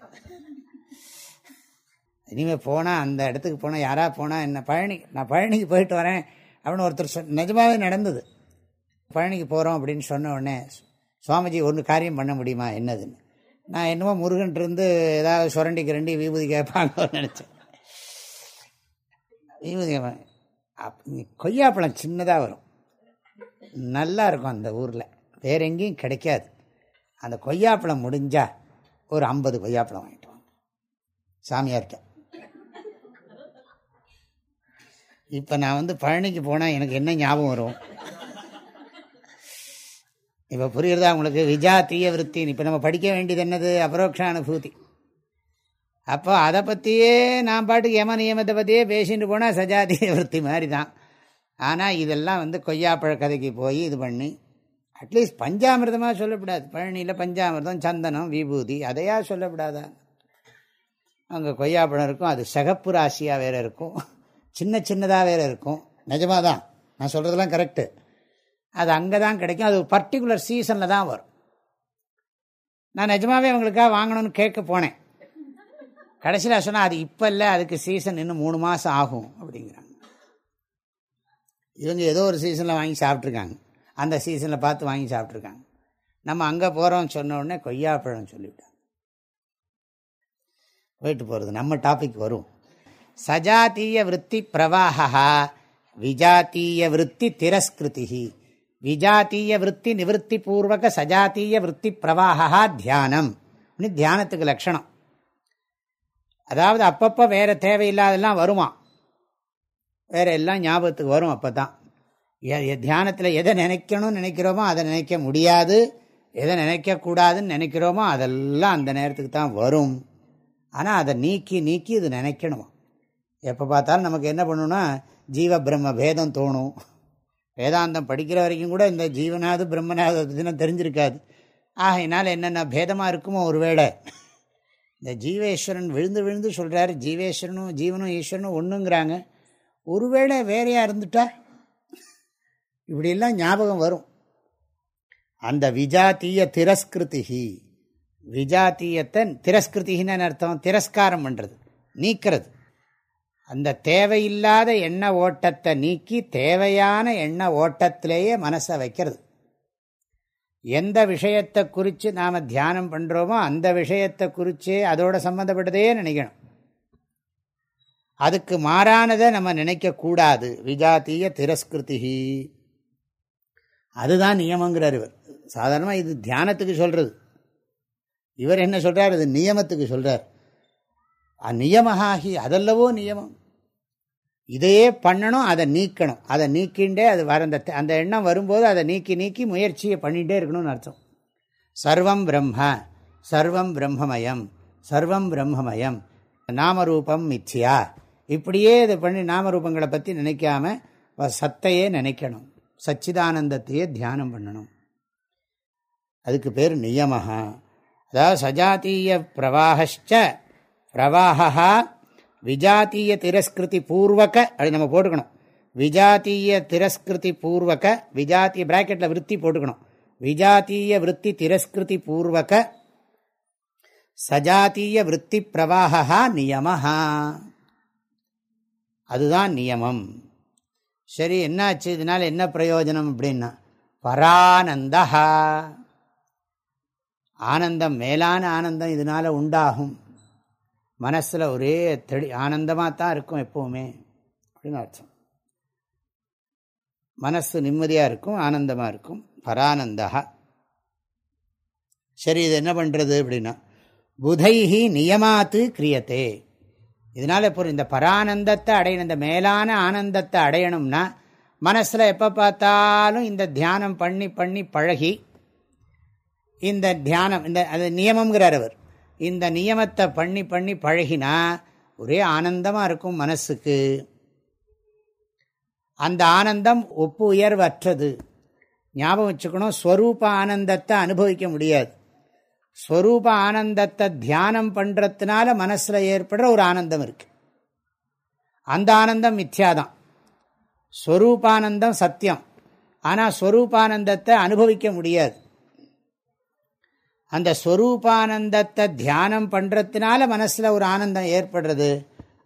இனிமேல் போனால் அந்த இடத்துக்கு போனால் யாராக போனால் என்ன பழனி நான் பழனிக்கு போயிட்டு வரேன் அப்படின்னு ஒருத்தர் சொ நிஜமாகவே நடந்தது. பழனிக்கு போகிறோம் அப்படின்னு சொன்ன உடனே சுவாமிஜி ஒன்று காரியம் பண்ண முடியுமா? என்னதுன்னு. நான் என்னமோ முருகன்ட்டு ஏதாவது சுரண்டி கிரண்டி விபூதி கேட்பாங்கன்னு நினச்சேன். விபூதி கொய்யாப்பழம் சின்னதாக வரும். நல்லா இருக்கும் அந்த ஊரில். வேற எங்கேயும் கிடைக்காது. அந்த கொய்யாப்பழம் முடிஞ்சால் ஒரு ஐம்பது கொய்யாப்பழம் வாங்கிட்டு வாங்க. சாமியார்கிட்ட இப்போ நான் வந்து பழனிக்கு போனால் எனக்கு என்ன ஞாபகம் வரும்? இப்போ புரியுறதா உங்களுக்கு? விஜாத்திய விற்த்தின்னு இப்போ நம்ம படிக்க வேண்டியது என்னது? அபரோக்ஷ அனுபூதி அப்போ அதை பற்றியே நான் பாட்டுக்கு யம நியமத்தை பற்றியே பேசிட்டு போனால் சஜாத்திய விற்த்தி மாதிரி தான் ஆனால் இதெல்லாம் வந்து கொய்யாப்பழ கதைக்கு போய் இது பண்ணி அட்லீஸ்ட் பஞ்சாமிரதமாக சொல்லக்கூடாது பழனியில் பஞ்சாமிரதம் சந்தனம் விபூதி அதையாக சொல்லக்கூடாதா அங்கே கொய்யாப்பழம் இருக்கும் அது சகப்பு ராசியாக வேறு இருக்கும். சின்ன சின்னதாக வேறு இருக்கும். நிஜமாக தான் நான் சொல்கிறதெல்லாம் கரெக்டு அது அங்கே தான் கிடைக்கும். அது பர்டிகுலர் சீசனில் தான் வரும். நான் நிஜமாகவே அவங்களுக்காக வாங்கணும்னு கேட்க போனேன். கடைசியில் சொன்னால் அது இப்போ இல்லை அதுக்கு சீசன் இன்னும் மூணு மாதம் ஆகும் அப்படிங்கிறாங்க. இவங்க ஏதோ ஒரு சீசனில் வாங்கி சாப்பிட்ருக்காங்க அந்த சீசனில் பார்த்து வாங்கி சாப்பிட்ருக்காங்க நம்ம அங்கே போகிறோம் சொன்ன உடனே கொய்யாப்பழம் சொல்லிவிட்டாங்க. போயிட்டு போகிறது நம்ம டாபிக் வரும். சஜாத்திய விற்பி பிரவாகா விஜாத்திய விற்பி திரஸ்கிருதி விஜாத்தீய விற்பி நிவத்தி பூர்வக சஜாத்தீய விற்பி பிரவாகா தியானம். தியானத்துக்கு லட்சணம். அதாவது அப்பப்போ வேறு தேவையில்லாதெல்லாம் வருமா? வேறு எல்லாம் ஞாபகத்துக்கு வரும் அப்போ தான் தியானத்தில் எதை நினைக்கணும்னு நினைக்கிறோமோ அதை நினைக்க முடியாது. எதை நினைக்கக்கூடாதுன்னு நினைக்கிறோமோ அதெல்லாம் அந்த நேரத்துக்கு தான் வரும். ஆனால் அதை நீக்கி நீக்கி இது நினைக்கணுமா? எப்போ பார்த்தாலும் நமக்கு என்ன பண்ணணும்னா ஜீவ பிரம்ம பேதம் தோணும். வேதாந்தம் படிக்கிற வரைக்கும் கூட இந்த ஜீவனாவது பிரம்மனாவது தினம் தெரிஞ்சிருக்காது. ஆகையினால் என்னென்ன பேதமாக இருக்குமோ ஒரு வேளை இந்த ஜீவேஸ்வரன் விழுந்து விழுந்து சொல்கிறாரு ஜீவேஸ்வரனும் ஜீவனும் ஈஸ்வரனும் ஒன்றுங்கிறாங்க ஒருவேளை வேறையாக இருந்துட்டா இப்படியெல்லாம் ஞாபகம் வரும். அந்த விஜாத்திய திரஸ்கிருதிகி விஜாத்தியத்தை திரஸ்கிருதின்னு அர்த்தம் திரஸ்காரம் பண்ணுறது நீக்கிறது. அந்த தேவையில்லாத எண்ண ஓட்டத்தை நீக்கி தேவையான எண்ண ஓட்டத்திலேயே மனசை வைக்கிறது. எந்த விஷயத்தை குறித்து நாம் தியானம் பண்ணுறோமோ அந்த விஷயத்தை குறித்து அதோட சம்மந்தப்பட்டதே நினைக்கணும். அதுக்கு மாறானதை நம்ம நினைக்கக்கூடாது விஜாத்திய திரஸ்கிருதி அதுதான் நியமங்கிறார் இவர். சாதாரணமாக இது தியானத்துக்கு சொல்கிறது இவர் என்ன சொல்கிறார் இது நியமத்துக்கு சொல்கிறார் நியமகாகி அதல்லவோ நியமம். இதையே பண்ணணும் அதை நீக்கணும். அதை நீக்கிண்டே அது வர அந்த அந்த எண்ணம் வரும்போது அதை நீக்கி நீக்கி முயற்சியை பண்ணிகிட்டே இருக்கணும்னு அர்த்தம். சர்வம் பிரம்ம சர்வம் பிரம்மமயம் சர்வம் பிரம்மமயம் நாமரூபம் மித்யா. இப்படியே இதை பண்ணி நாமரூபங்களை பற்றி நினைக்காம சத்தையே நினைக்கணும். சச்சிதானந்தத்தையே தியானம் பண்ணணும். அதுக்கு பேர் நியமஹா. அதாவது சஜாத்தீய பிரவாகச்ச பிரவாகா விஜாத்திய திரஸ்கிருதி பூர்வக அது நம்ம போட்டுக்கணும். விஜாத்திய திரஸ்கிருதி பூர்வக விஜாத்திய பிராக்கெட்டில் விற்பி போட்டுக்கணும். விஜாத்திய விற்பி திரஸ்கிருதி பூர்வக சஜாத்திய விற்பி பிரவாகா நியமஹா. அதுதான் நியமம். சரி என்னாச்சு? இதனால் என்ன பிரயோஜனம் அப்படின்னா பரானந்தா ஆனந்தம் மேலான ஆனந்தம் இதனால் உண்டாகும். மனசில் ஒரே தெளி ஆனந்தமாக தான் இருக்கும் எப்போவுமே அப்படின்னு அர்த்தம். மனசு நிம்மதியாக இருக்கும் ஆனந்தமாக இருக்கும். பரானந்தா சரி இது என்ன பண்ணுறது அப்படின்னா புதைஹி நியமாத்து கிரியத்தே. இதனால் இப்போ இந்த பரானந்தத்தை அடையணும் இந்த மேலான ஆனந்தத்தை அடையணும்னா மனசில் எப்போ பார்த்தாலும் இந்த தியானம் பண்ணி பண்ணி பழகி இந்த தியானம் இந்த அது நியமங்கிறார் அவர். இந்த நியமத்தை பண்ணி பண்ணி பழகினா ஒரே ஆனந்தமாக இருக்கும் மனசுக்கு. அந்த ஆனந்தம் ஒப்பு உயர்வற்றது. ஞாபகம் வச்சுக்கணும் ஸ்வரூப ஆனந்தத்தை அனுபவிக்க முடியாது. ஸ்வரூப ஆனந்தத்தை தியானம் பண்ணுறதுனால மனசில் ஏற்படுற ஒரு ஆனந்தம் இருக்கு. அந்த ஆனந்தம் மித்யாதான். ஸ்வரூபானந்தம் சத்தியம். ஆனால் ஸ்வரூபானந்தத்தை அனுபவிக்க முடியாது. அந்த ஸ்வரூபானந்தத்தை தியானம் பண்ணுறதுனால மனசில் ஒரு ஆனந்தம் ஏற்படுறது.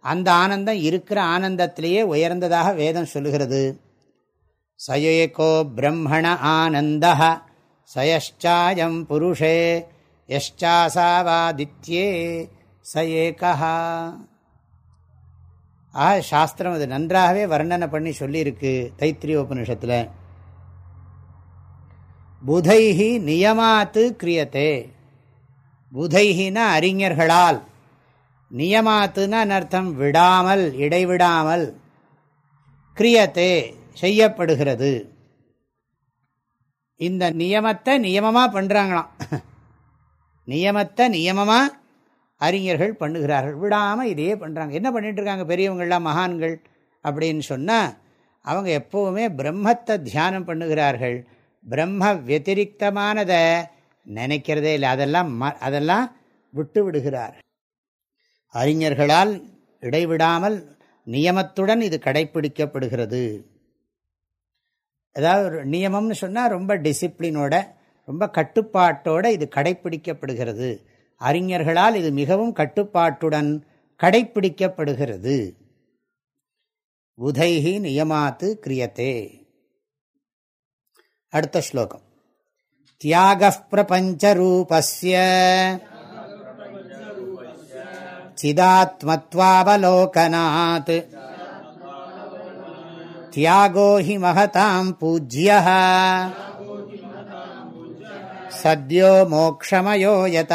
அந்த ஆனந்தம் இருக்கிற ஆனந்தத்திலேயே உயர்ந்ததாக வேதம் சொல்லுகிறது. சயேகோ பிரம்மண ஆனந்த சயஷ்சாயம் புருஷே யஷ்சாசாவாதித்யே ச ஏகா ஆ சாஸ்திரம் அது நன்றாகவே வர்ணனை பண்ணி சொல்லியிருக்கு தைத்திரிய உபநிஷத்தில் புதைஹி நியமாத்து கிரியத்தே. புதைஹின அறிஞர்களால். நியமாத்துன்னு அர்த்தம்? விடாமல் இடைவிடாமல். கிரியத்தே செய்யப்படுகிறது. இந்த நியமத்தை நியமமாக பண்ணுறாங்களாம் நியமத்தை நியமமாக அறிஞர்கள் பண்ணுகிறார்கள். விடாமல் இதையே பண்ணுறாங்க என்ன பண்ணிகிட்ருக்காங்க இருக்காங்க பெரியவங்கள்லாம் மகான்கள் அப்படின்னு சொன்னால் அவங்க எப்போவுமே பிரம்மத்தை தியானம் பண்ணுகிறார்கள். பிரம்ம வத்திரிகமானதை நினைக்கிறதே இல்லை. அதெல்லாம் அதெல்லாம் விட்டு விடுகிறார். அறிஞர்களால் இடைவிடாமல் நியமத்துடன் இது கடைபிடிக்கப்படுகிறது அதாவது நியமம்னு சொன்னால் ரொம்ப டிசிப்ளினோட ரொம்ப கட்டுப்பாட்டோட இது கடைப்பிடிக்கப்படுகிறது. அறிஞர்களால் இது மிகவும் கட்டுப்பாட்டுடன் கடைப்பிடிக்கப்படுகிறது. உதைகி நியமாத்து கிரியத்தே. அடுத்த ஸ்லோகம். தியாக பிரபஞ்சரூபஸ்ய சிதாத்மத்வாவலோகனாத் தியாகோ ஹி மகதாம் பூஜ்ய சத்யோ மோக்ஷமயோ யத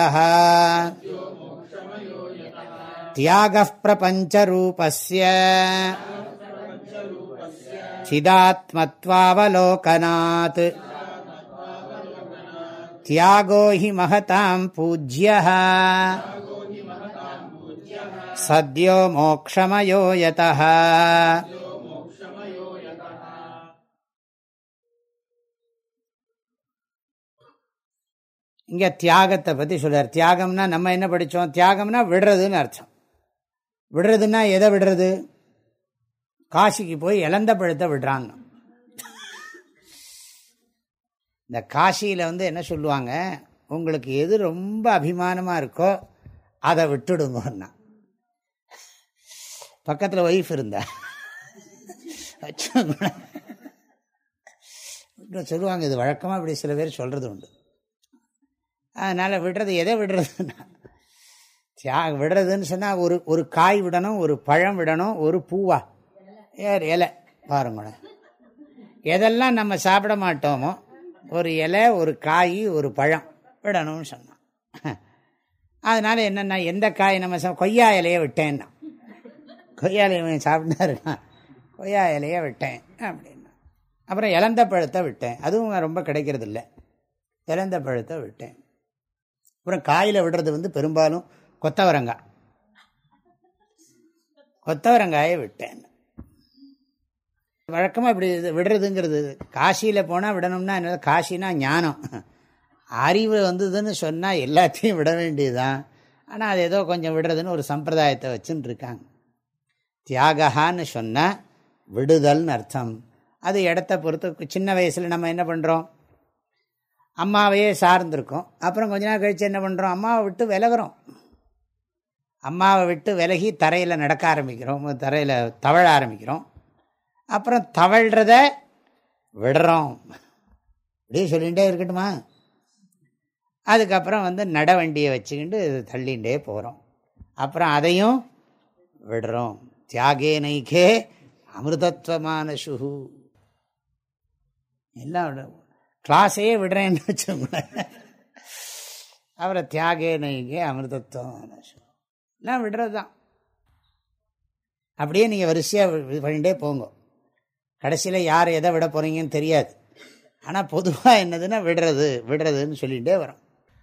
தியாக பிரபஞ்சரூபஸ்ய சிதாத்மத்வாவலோகனாத் தியாகோஹி மகதாம் பூஜ்ய சத்யோ மோக்ஷமயோ யத இங்கே தியாகத்தை பற்றி சொல்கிறார் தியாகம்னா நம்ம என்ன படிச்சோம்? தியாகம்னா விடுறதுன்னு அர்த்தம். விடுறதுன்னா எதை விடுறது? காசிக்கு போய் இழந்த பழத்தை விடுறாங்க. இந்த காசியில் வந்து என்ன சொல்லுவாங்க? உங்களுக்கு எது ரொம்ப அபிமானமாக இருக்கோ அதை விட்டுடுங்கன்னா. பக்கத்தில் ஒய்ஃப் இருந்தா. சொல்லுவாங்க இது வழக்கமாக இப்படி சில பேர் சொல்கிறது உண்டு. அதனால் விடுறது எதை விடுறதுன்னா தியாக விடுறதுன்னு சொன்னால் ஒரு ஒரு காய் விடணும் ஒரு பழம் விடணும் ஒரு பூவா. ஏர் இலை. பாருங்களேன். எதெல்லாம் நம்ம சாப்பிட மாட்டோமோ ஒரு இலை ஒரு காய் ஒரு பழம் விடணும்னு சொன்னான். அதனால் என்னென்னா எந்த காய் நம்ம சா கொய்யா இலையை விட்டேன்னா. கொய்யா இலையை சாப்பிட்டாருன்னா கொய்யா இலையை விட்டேன் அப்படின்னா. அப்புறம் இலந்த பழத்தை விட்டேன். அதுவும் ரொம்ப கிடைக்கிறது இல்லை இலந்த பழத்தை விட்டேன். அப்புறம் காயில் விடுறது வந்து பெரும்பாலும் கொத்தவரங்காய். கொத்தவரங்காயை விட்டேன். வழக்கமாக இப்படி விடுறதுங்கிறது. காசியில் போனால் விடணும்னா என்ன? காசினா ஞானம். அறிவு வந்ததுன்னு சொன்னால் எல்லாத்தையும் விட வேண்டியதுதான். ஆனால் அது ஏதோ கொஞ்சம் விடுறதுன்னு ஒரு சம்பிரதாயத்தை வச்சுன்னு இருக்காங்க தியாகான்னு சொன்னால் விடுதல்னு அர்த்தம். அது இடத்த பொறுத்து சின்ன வயசில் நம்ம என்ன பண்ணுறோம் அம்மாவையே சார்ந்திருக்கோம். அப்புறம் கொஞ்ச நாள் கழித்து என்ன பண்ணுறோம் அம்மாவை விட்டு விலகிறோம். அம்மாவை விட்டு விலகி தரையில் நடக்க ஆரம்பிக்கிறோம். தரையில் தவழ ஆரம்பிக்கிறோம். அப்புறம் தவழ்கிறத விடுறோம். அப்படியே சொல்லிகிட்டே இருக்கட்டுமா? அதுக்கப்புறம் வந்து நட வண்டியை வச்சுக்கிட்டு தள்ளிகிட்டே போகிறோம் அப்புறம் அதையும் விடுறோம். தியாகே நைகே அமிர்தத்வமான சுகு எல்லாம் கிளாஸையே விடுறேன்னு வச்சோங்களேன் அப்புறம் தியாகே நைகே அமிர்தத்வமான சுகு எல்லாம் விடுறது தான் அப்படியே நீங்கள் வரிசையாக பண்ணிகிட்டே போங்க. கடைசியில் யார் எதை விட போகிறீங்கன்னு தெரியாது. ஆனால் பொதுவாக என்னதுன்னா விடுறது விடுறதுன்னு சொல்லிகிட்டே வரோம்.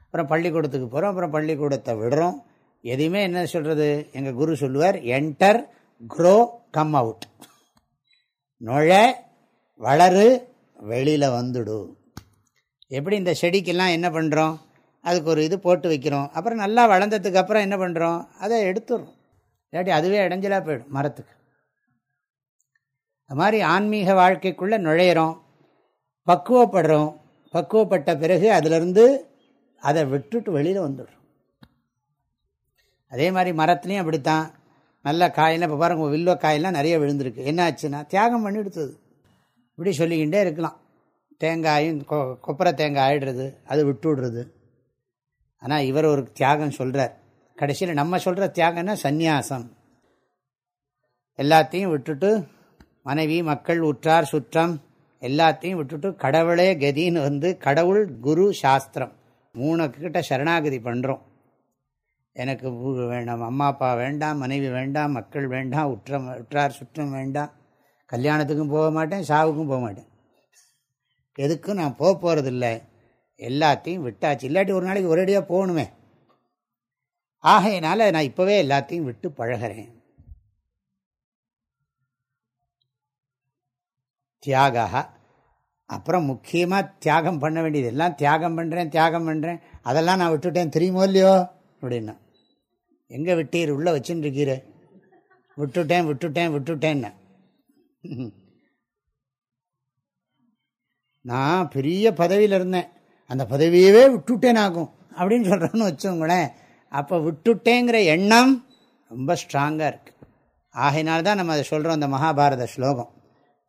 அப்புறம் பள்ளிக்கூடத்துக்கு போகிறோம் அப்புறம் பள்ளிக்கூடத்தை விடுறோம். எதையுமே என்ன சொல்கிறது எங்கள் குரு சொல்லுவார் என்டர் க்ரோ கம் அவுட் நுழ வளரு வெளியில் வந்துடு. எப்படி இந்த செடிக்கெல்லாம் என்ன பண்ணுறோம் அதுக்கு ஒரு இது போட்டு வைக்கிறோம். அப்புறம் நல்லா வளர்ந்ததுக்கு அப்புறம் என்ன பண்ணுறோம் அதை எடுத்துடுறோம். இல்லாட்டி அதுவே இடைஞ்சலாக போயிடும் மரத்துக்கு. அது மாதிரி ஆன்மீக வாழ்க்கைக்குள்ளே நுழையிறோம் பக்குவப்படுறோம். பக்குவப்பட்ட பிறகு அதிலிருந்து அதை விட்டுட்டு வெளியில் வந்துடுறோம். அதே மாதிரி மரத்துலேயும் அப்படித்தான். நல்ல காயெல்லாம் இப்போ பாருங்க வில்வ காயெல்லாம் நிறைய விழுந்திருக்கு. என்ன ஆச்சுன்னா தியாகம் பண்ணி எடுத்தது. இப்படி சொல்லிக்கிட்டே இருக்கலாம். தேங்காயும் கொ கொப்பரை தேங்காய் ஆயிடுறது அது விட்டு விடுறது ஆனால் இவர் ஒரு தியாகம் சொல்கிறார் கடைசியில் நம்ம சொல்கிற தியாகம்னா சந்நியாசம். எல்லாத்தையும் விட்டுட்டு மனைவி மக்கள் உற்றார் சுற்றம் எல்லாத்தையும் விட்டுட்டு கடவுளே கதின்னு வந்து கடவுள் குரு சாஸ்திரம் மூணு கிட்ட சரணாகதி பண்ணுறோம் எனக்கு வேண்டாம் அம்மா அப்பா வேண்டாம் மனைவி வேண்டாம் மக்கள் வேண்டாம் உற்றம் உற்றார் சுற்றம் வேண்டாம். கல்யாணத்துக்கும் போக மாட்டேன் சாவுக்கும் போக மாட்டேன். எதுக்கும் நான் போக போகிறதில்ல எல்லாத்தையும் விட்டாச்சு. இல்லாட்டி ஒரு நாளைக்கு ஒரேடியாக போகணுமே. ஆகையினால நான் இப்போவே எல்லாத்தையும் விட்டு பழகிறேன். தியாகா. அப்புறம் முக்கியமாக தியாகம் பண்ண வேண்டியது. எல்லாம் தியாகம் பண்ணுறேன் தியாகம் பண்ணுறேன் அதெல்லாம் நான் விட்டுட்டேன். தெரியுமோ இல்லையோ? அப்படின்னா. எங்கே விட்டீர்? உள்ளே வச்சுன்னு விட்டுட்டேன் விட்டுட்டேன் விட்டுட்டேன்னு. நான் பெரிய பதவியில் இருந்தேன். அந்த பதவியவே விட்டுட்டேன் ஆகும் அப்படின்னு சொல்கிறேன்னு வச்சோங்களேன் அப்போ விட்டுட்டேங்கிற எண்ணம் ரொம்ப ஸ்ட்ராங்காக இருக்குது ஆகையினால்தான் நம்ம அதை சொல்கிறோம் அந்த மகாபாரத ஸ்லோகம்.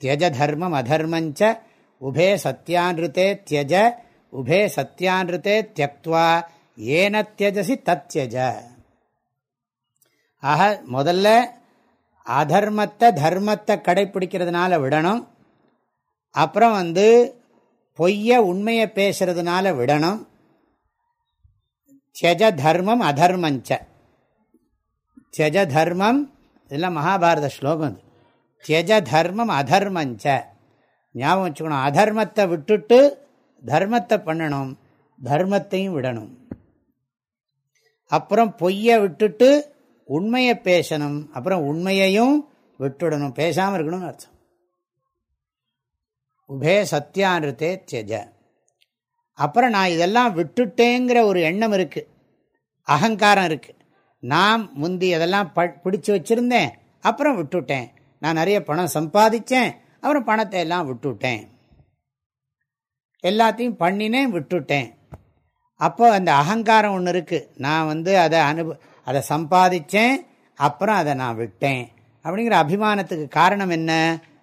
தியஜ தர்மம் அதர்மஞ்ச உபே சத்தியானிருத்தே தியஜ உபே சத்தியானிருத்தே தியக்துவா ஏன தியஜசி தத்யஜ. ஆக முதல்ல அதர்மத்தை தர்மத்தை கடைப்பிடிக்கிறதுனால விடணும். அப்புறம் வந்து பொய்ய உண்மையை பேசுறதுனால விடணும். தியஜ தர்மம் அதர்மஞ்ச. தியஜ தர்மம் இதெல்லாம் மகாபாரத ஸ்லோகம் அது. தியஜ தர்மம் அதர்மஞ்ச. ஞாபகம் வச்சுக்கணும் அதர்மத்தை விட்டுட்டு தர்மத்தை பண்ணணும் தர்மத்தையும் விடணும். அப்புறம் பொய்யை விட்டுட்டு உண்மையை பேசணும் அப்புறம் உண்மையையும் விட்டுடணும் பேசாமல் இருக்கணும்னு அர்த்தம். உபே சத்தியானிருத்தே தியஜ. அப்புறம் நான் இதெல்லாம் விட்டுட்டேங்கிற ஒரு எண்ணம் இருக்குது அகங்காரம் இருக்குது நான் முந்தி அதெல்லாம் ப பிடிச்சி வச்சுருந்தேன் அப்புறம் விட்டுட்டேன். நான் நிறைய பணம் சம்பாதிச்சேன் அப்புறம் பணத்தை எல்லாம் விட்டுட்டேன். எல்லாத்தையும் பண்ணினேன் விட்டுட்டேன். அப்போ அந்த அகங்காரம் ஒன்று இருக்குது நான் வந்து அதை அனுப அதை சம்பாதிச்சேன் அப்புறம் அதை நான் விட்டேன். அப்படிங்கிற அபிமானத்துக்கு காரணம் என்ன?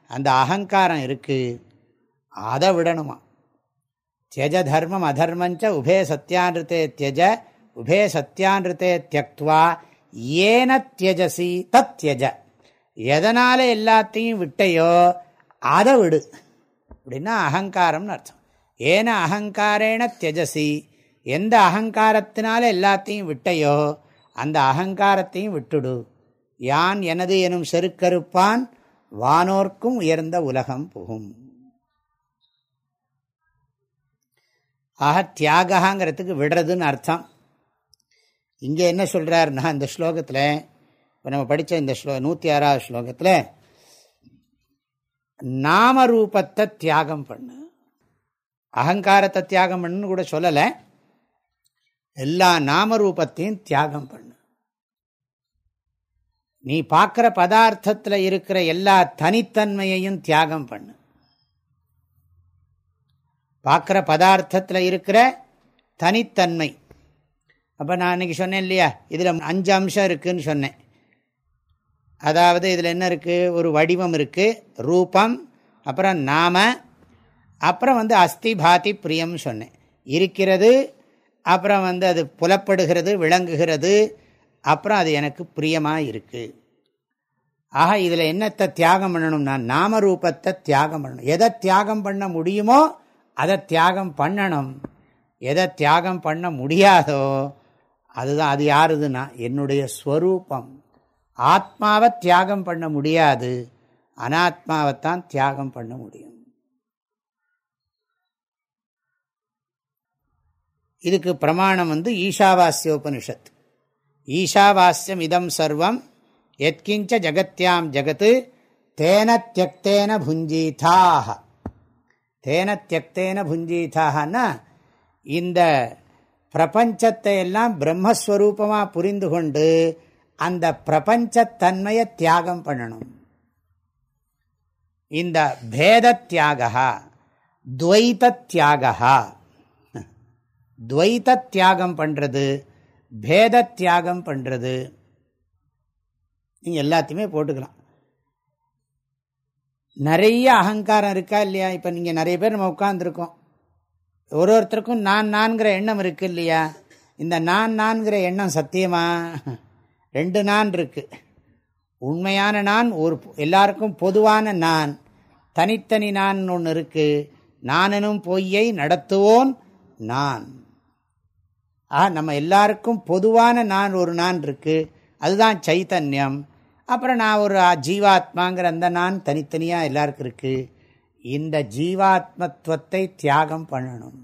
அந்த அகங்காரம் இருக்குது அதை விடணுமா? தியஜ தர்மம் அதர்மஞ்ச உபே சத்தியானிருத்தே தியஜ உபே சத்தியானிருத்தே தியக்துவா ஏன தியஜசி தத் தியஜ. எதனால் எல்லாத்தையும் விட்டையோ அதை விடு. அப்படின்னா அகங்காரம்னு அர்த்தம். ஏன அகங்காரேன தியஜசி? எந்த அகங்காரத்தினால எல்லாத்தையும் விட்டையோ அந்த அகங்காரத்தையும் விட்டுடு. யான் எனது எனும் செருக்கருப்பான் வானோர்க்கும் உயர்ந்த உலகம் புகும். ஆக தியாகாங்கிறதுக்கு விடுறதுன்னு அர்த்தம். இங்கே என்ன சொல்கிறாருன்னா இந்த ஸ்லோகத்தில் இப்போ நம்ம படித்த இந்த ஸ்லோ நூற்றி ஆறாவது ஸ்லோகத்தில் நாமரூபத்தை தியாகம் பண்ணு. அகங்காரத்தை தியாகம் பண்ணுன்னு கூட சொல்லலை. எல்லா நாமரூபத்தையும் தியாகம் பண்ணு. நீ பார்க்குற பதார்த்தத்தில் இருக்கிற எல்லா தனித்தன்மையையும் தியாகம் பண்ணு. பார்க்குற பதார்த்தத்தில் இருக்கிற தனித்தன்மை. அப்போ நான் இன்னைக்கு சொன்னேன் இல்லையா? இதில் அஞ்சு அம்சம் இருக்குதுன்னு சொன்னேன். அதாவது இதில் என்ன இருக்குது ஒரு வடிவம் இருக்குது ரூபம் அப்புறம் நாம அப்புறம் வந்து அஸ்தி பாதி பிரியம் சொன்னேன். இருக்கிறது அப்புறம் வந்து அது புலப்படுகிறது விளங்குகிறது அப்புறம் அது எனக்கு பிரியமாக இருக்குது ஆக இதில் என்னத்தை தியாகம் பண்ணணும்னா நாமரூபத்தை தியாகம் பண்ணணும். எதை தியாகம் பண்ண முடியுமோ அதை தியாகம் பண்ணணும். எதை தியாகம் பண்ண முடியாதோ அதுதான் அது யாருதுன்னா என்னுடைய ஸ்வரூபம். ஆத்மாவை தியாகம் பண்ண முடியாது. அனாத்மாவைத்தான் தியாகம் பண்ண முடியும். இதுக்கு பிரமாணம் வந்து ஈஷாவாஸ்யோபனிஷத். ஈஷாவாஸ்யம் இதம் சர்வம் எத்கிஞ்ச ஜகத்யாம் ஜகத்து தேன தியக்தேன புஞ்சீதாக தேன தியக்தேன புஞ்சீதாகனா இந்த பிரபஞ்சத்தை எல்லாம் பிரம்மஸ்வரூபமாக புரிந்து கொண்டு அந்த பிரபஞ்சத்தன்மையை தியாகம் பண்ணணும். இந்த பேத தியாகா துவைத்த தியாகா துவைத்த தியாகம் பண்ணுறது பேத தியாகம் பண்ணுறது நீங்கள் எல்லாத்தையுமே போட்டுக்கலாம். நிறைய அகங்காரம் இருக்கா இல்லையா? இப்போ நீங்கள் நிறைய பேர் நம்ம உட்காந்துருக்கோம் ஒரு ஒருத்தருக்கும் நான் நான்கிற எண்ணம் இருக்கு இல்லையா? இந்த நான் நான்கிற எண்ணம் சத்தியமா? ரெண்டு நான் இருக்குது உண்மையான நான் ஒரு எல்லாருக்கும் பொதுவான நான். தனித்தனி நான் ஒன்று இருக்குது நானனும் பொய்யை நடத்துவோன் நான். ஆ நம்ம எல்லாருக்கும் பொதுவான நான் ஒரு நான் இருக்குது அதுதான் சைத்தன்யம். அப்புறம் நான் ஒரு ஜீவாத்மாங்கிற அந்த நான் தனித்தனியாக எல்லாருக்கும் இருக்குது இந்த ஜீவாத்மத்துவத்தை தியாகம் பண்ணணும்.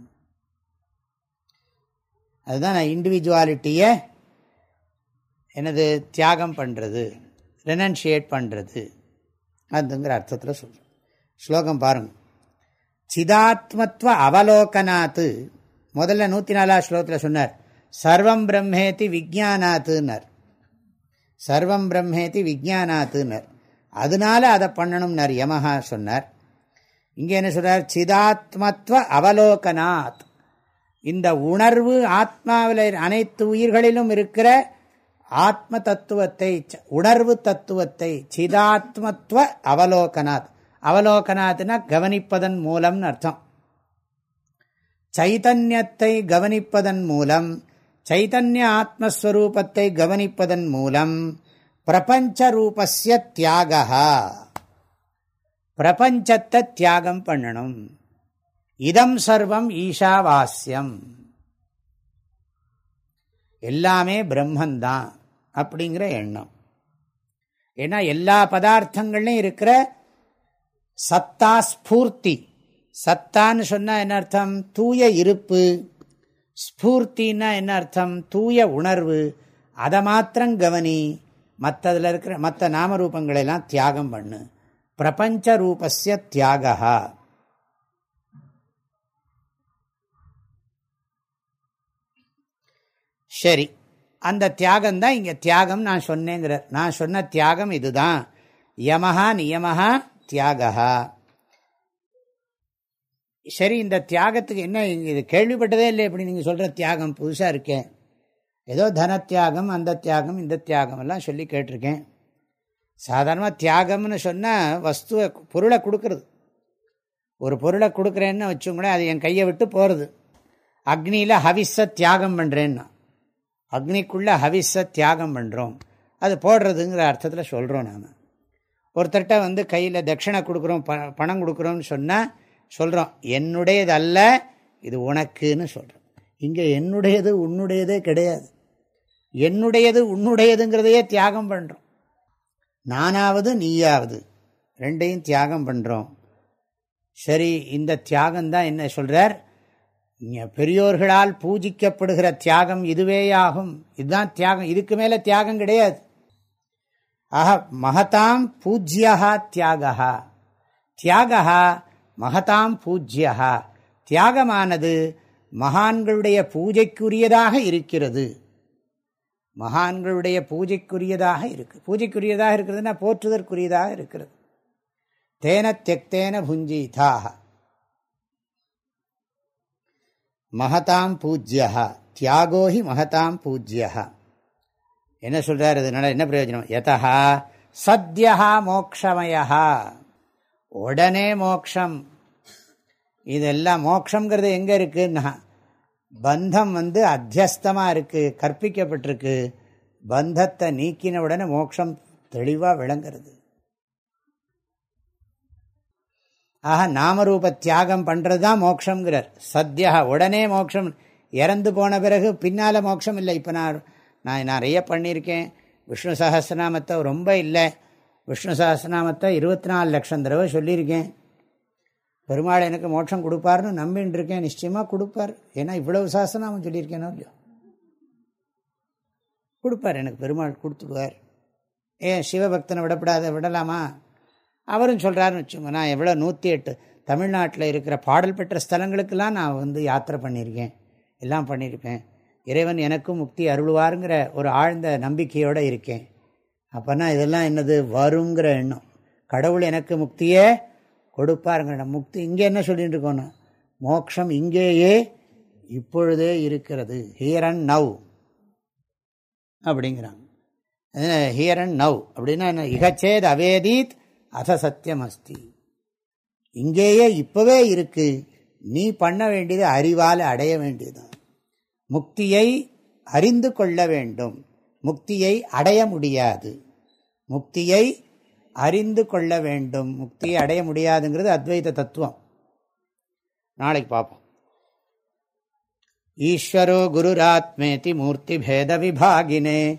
அதுதான் நான் இண்டிவிஜுவாலிட்டியை என்னது தியாகம் பண்ணுறது ரெனன்ஷியேட் பண்ணுறது அதுங்கிற அர்த்தத்தில் சொல்கிறோம் ஸ்லோகம் பாருங்க. சிதாத்மத்துவ அவலோகனாத்து முதல்ல நூற்றி நாலாவது ஸ்லோகத்தில் சொன்னார் சர்வம் பிரம்மேதி விஜானாத்துன்னார் சர்வம் பிரம்மேதி விஜானாத்துன்னார் அதனால அதை பண்ணணும்னார் யமஹா சொன்னார். இங்கே என்ன சொல்கிறார் சிதாத்மத்துவ அவலோகனாத். இந்த உணர்வு ஆத்மாவில் அனைத்து உயிர்களிலும் இருக்கிற ஆத்ம தத்துவத்தை உணர்வு தத்துவத்தை சிதாத்மத்துவ அவலோகனாத். அவலோகனாத்னா கவனிப்பதன் மூலம்னு அர்த்தம். சைதன்யத்தை கவனிப்பதன் மூலம் சைதன்ய ஆத்மஸ்வரூபத்தை கவனிப்பதன் மூலம் பிரபஞ்ச ரூபஸ்ய தியாகா பிரபஞ்சத்தை தியாகம் பண்ணணும். இதம் சர்வம் ஈஷாவாஸ்யம். எல்லாமே பிரம்மந்தான். அப்படிங்கிற எண்ணம். ஏன்னா எல்லா பதார்த்தங்கள்லையும் இருக்கிற சத்தா ஸ்பூர்த்தி. சத்தான்னு சொன்னால் என்ன அர்த்தம்? தூய இருப்பு. ஸ்பூர்த்தின்னா என்ன அர்த்தம்? தூய உணர்வு. அதை மாத்திரம் கவனி. மற்றதில் இருக்கிற மற்ற நாமரூபங்களெல்லாம் தியாகம் பண்ணு. பிரபஞ்ச ரூபஸ்ய தியாகா. சரி. அந்த தியாகம் தான் இங்கே தியாகம் நான் சொன்னேங்கிறார். நான் சொன்ன தியாகம் இதுதான். யமஹா நியமஹா தியாகா சரி இந்த தியாகத்துக்கு என்ன இது கேள்விப்பட்டதே இல்லை எப்படி நீங்கள் சொல்கிற தியாகம்? புதுசாக இருக்கேன் ஏதோ தன தியாகம் அந்த தியாகம் இந்த தியாகம் எல்லாம் சொல்லி கேட்டிருக்கேன். சாதாரணமாக தியாகம்னு சொன்னால் வஸ்துவை பொருளை கொடுக்கறது. ஒரு பொருளை கொடுக்குறேன்னு வச்சுங்களேன் அது என் கையை விட்டு போகிறது அக்னியில் ஹவிஸை தியாகம் பண்ணுறேன்னா அக்னிக்குள்ளே ஹவிஸை தியாகம் பண்ணுறோம் அது போடுறதுங்கிற அர்த்தத்தில் சொல்கிறோம் நாம். ஒருத்தர்கிட்ட வந்து கையில் தட்சிணை கொடுக்குறோம் ப பணம் கொடுக்குறோம்னு சொன்னால் சொல்கிறோம் என்னுடையது அல்ல இது உனக்குன்னு சொல்கிறோம் இங்கே என்னுடையது உன்னுடையதே கிடையாது. என்னுடையது உன்னுடையதுங்கிறதையே தியாகம் பண்ணுறோம் நானாவது நீயாவது ரெண்டையும் தியாகம் பண்ணுறோம் சரி இந்த தியாகம் தான் என்ன சொல்கிறார் பெரியோர்களால் பூஜிக்கப்படுகிற தியாகம் இதுவேயாகும். இதுதான் தியாகம். இதுக்கு மேலே தியாகம் கிடையாது. ஆஹா மகதாம் பூஜ்யா தியாகா தியாகா மகதாம் பூஜ்யா தியாகமானது மகான்களுடைய பூஜைக்குரியதாக இருக்கிறது. மகான்களுடைய பூஜைக்குரியதாக இருக்கு. பூஜைக்குரியதாக இருக்கிறதுனா போற்றுதற்குரியதாக இருக்கிறது. தேன தெக்தேன புஞ்சீதாக மகதாம் பூஜ்யா தியாகோஹி மகதாம் பூஜ்யா என்ன சொல்றாரு இதனால என்ன பிரயோஜனம்? எதா சத்யா மோக்ஷமயா உடனே மோக்ஷம். இதெல்லாம் மோக்ஷங்கிறது எங்கே இருக்குன்னா பந்தம் வந்து அத்தியஸ்தமாக இருக்குது கற்பிக்கப்பட்டிருக்கு. பந்தத்தை நீக்கின உடனே மோட்சம் தெளிவாக விளங்குறது. ஆக நாமரூப தியாகம் பண்ணுறது தான் மோட்சங்கிறார் சத்யா உடனே மோட்சம் இறந்து போன பிறகு பின்னால் மோட்சம் இல்லை. இப்போ நான் நான் நிறைய பண்ணியிருக்கேன். விஷ்ணு சகசிரநாமத்தை ரொம்ப இல்லை. விஷ்ணு சகசிரநாமத்தை இருபத்தி நாலு லட்சம் தடவை சொல்லியிருக்கேன். பெருமாள் எனக்கு மோட்சம் கொடுப்பார்னு நம்பின்னு இருக்கேன் நிச்சயமாக கொடுப்பார். ஏன்னா இவ்வளவு சாசனம் சொல்லியிருக்கேனோ இல்லையோ? கொடுப்பார். எனக்கு பெருமாள் கொடுத்துடுவார். ஏன் சிவபக்தனை விடப்படாத விடலாமா? அவரும் சொல்கிறாருன்னு வச்சுங்க நான் எவ்வளோ நூற்றி எட்டு தமிழ்நாட்டில் இருக்கிற பாடல் பெற்ற ஸ்தலங்களுக்கெல்லாம் நான் வந்து யாத்திரை பண்ணியிருக்கேன். எல்லாம் பண்ணியிருப்பேன். இறைவன் எனக்கும் முக்தி அருள்வாருங்கிற ஒரு ஆழ்ந்த நம்பிக்கையோடு இருக்கேன். அப்போனா இதெல்லாம் என்னது? வருங்கிற எண்ணம். கடவுள் எனக்கு முக்தியே கொடுப்பாருங்கிற முக்தி இங்கே என்ன சொல்லிட்டு இருக்கோன்னா மோக்ஷம் இங்கேயே இப்பொழுதே இருக்கிறது. ஹியர் அண்ட் நவ் அப்படிங்கிறாங்க. ஹியர் அண்ட் நவ் அப்படின்னா என்ன? இகச்சேத் அவேதீத் அத சத்தியம் அஸ்தி இங்கேயே இப்பவே இருக்கு. நீ பண்ண வேண்டியது அறிவால் அடைய வேண்டியதுதான். முக்தியை அறிந்து கொள்ள வேண்டும். முக்தியை அடைய முடியாது. முக்தியை அறிந்து கொள்ள வேண்டும். முக்தியை அடைய முடியாதுங்கிறது அத்வைத தத்துவம். நாளைக்கு பார்ப்போம். ஈஸ்வரோ குருராத்மேதி மூர்த்தி பேத விபாகினே.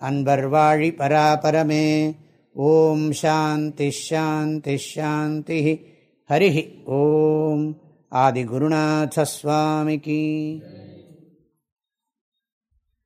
அன்பர் வாழி பராபரமே. ஓம் சாந்தி ஷாந்தி ஷாந்தி ஹரி ஓம். ஆதிகுருநாசஸ்வாமிக்கு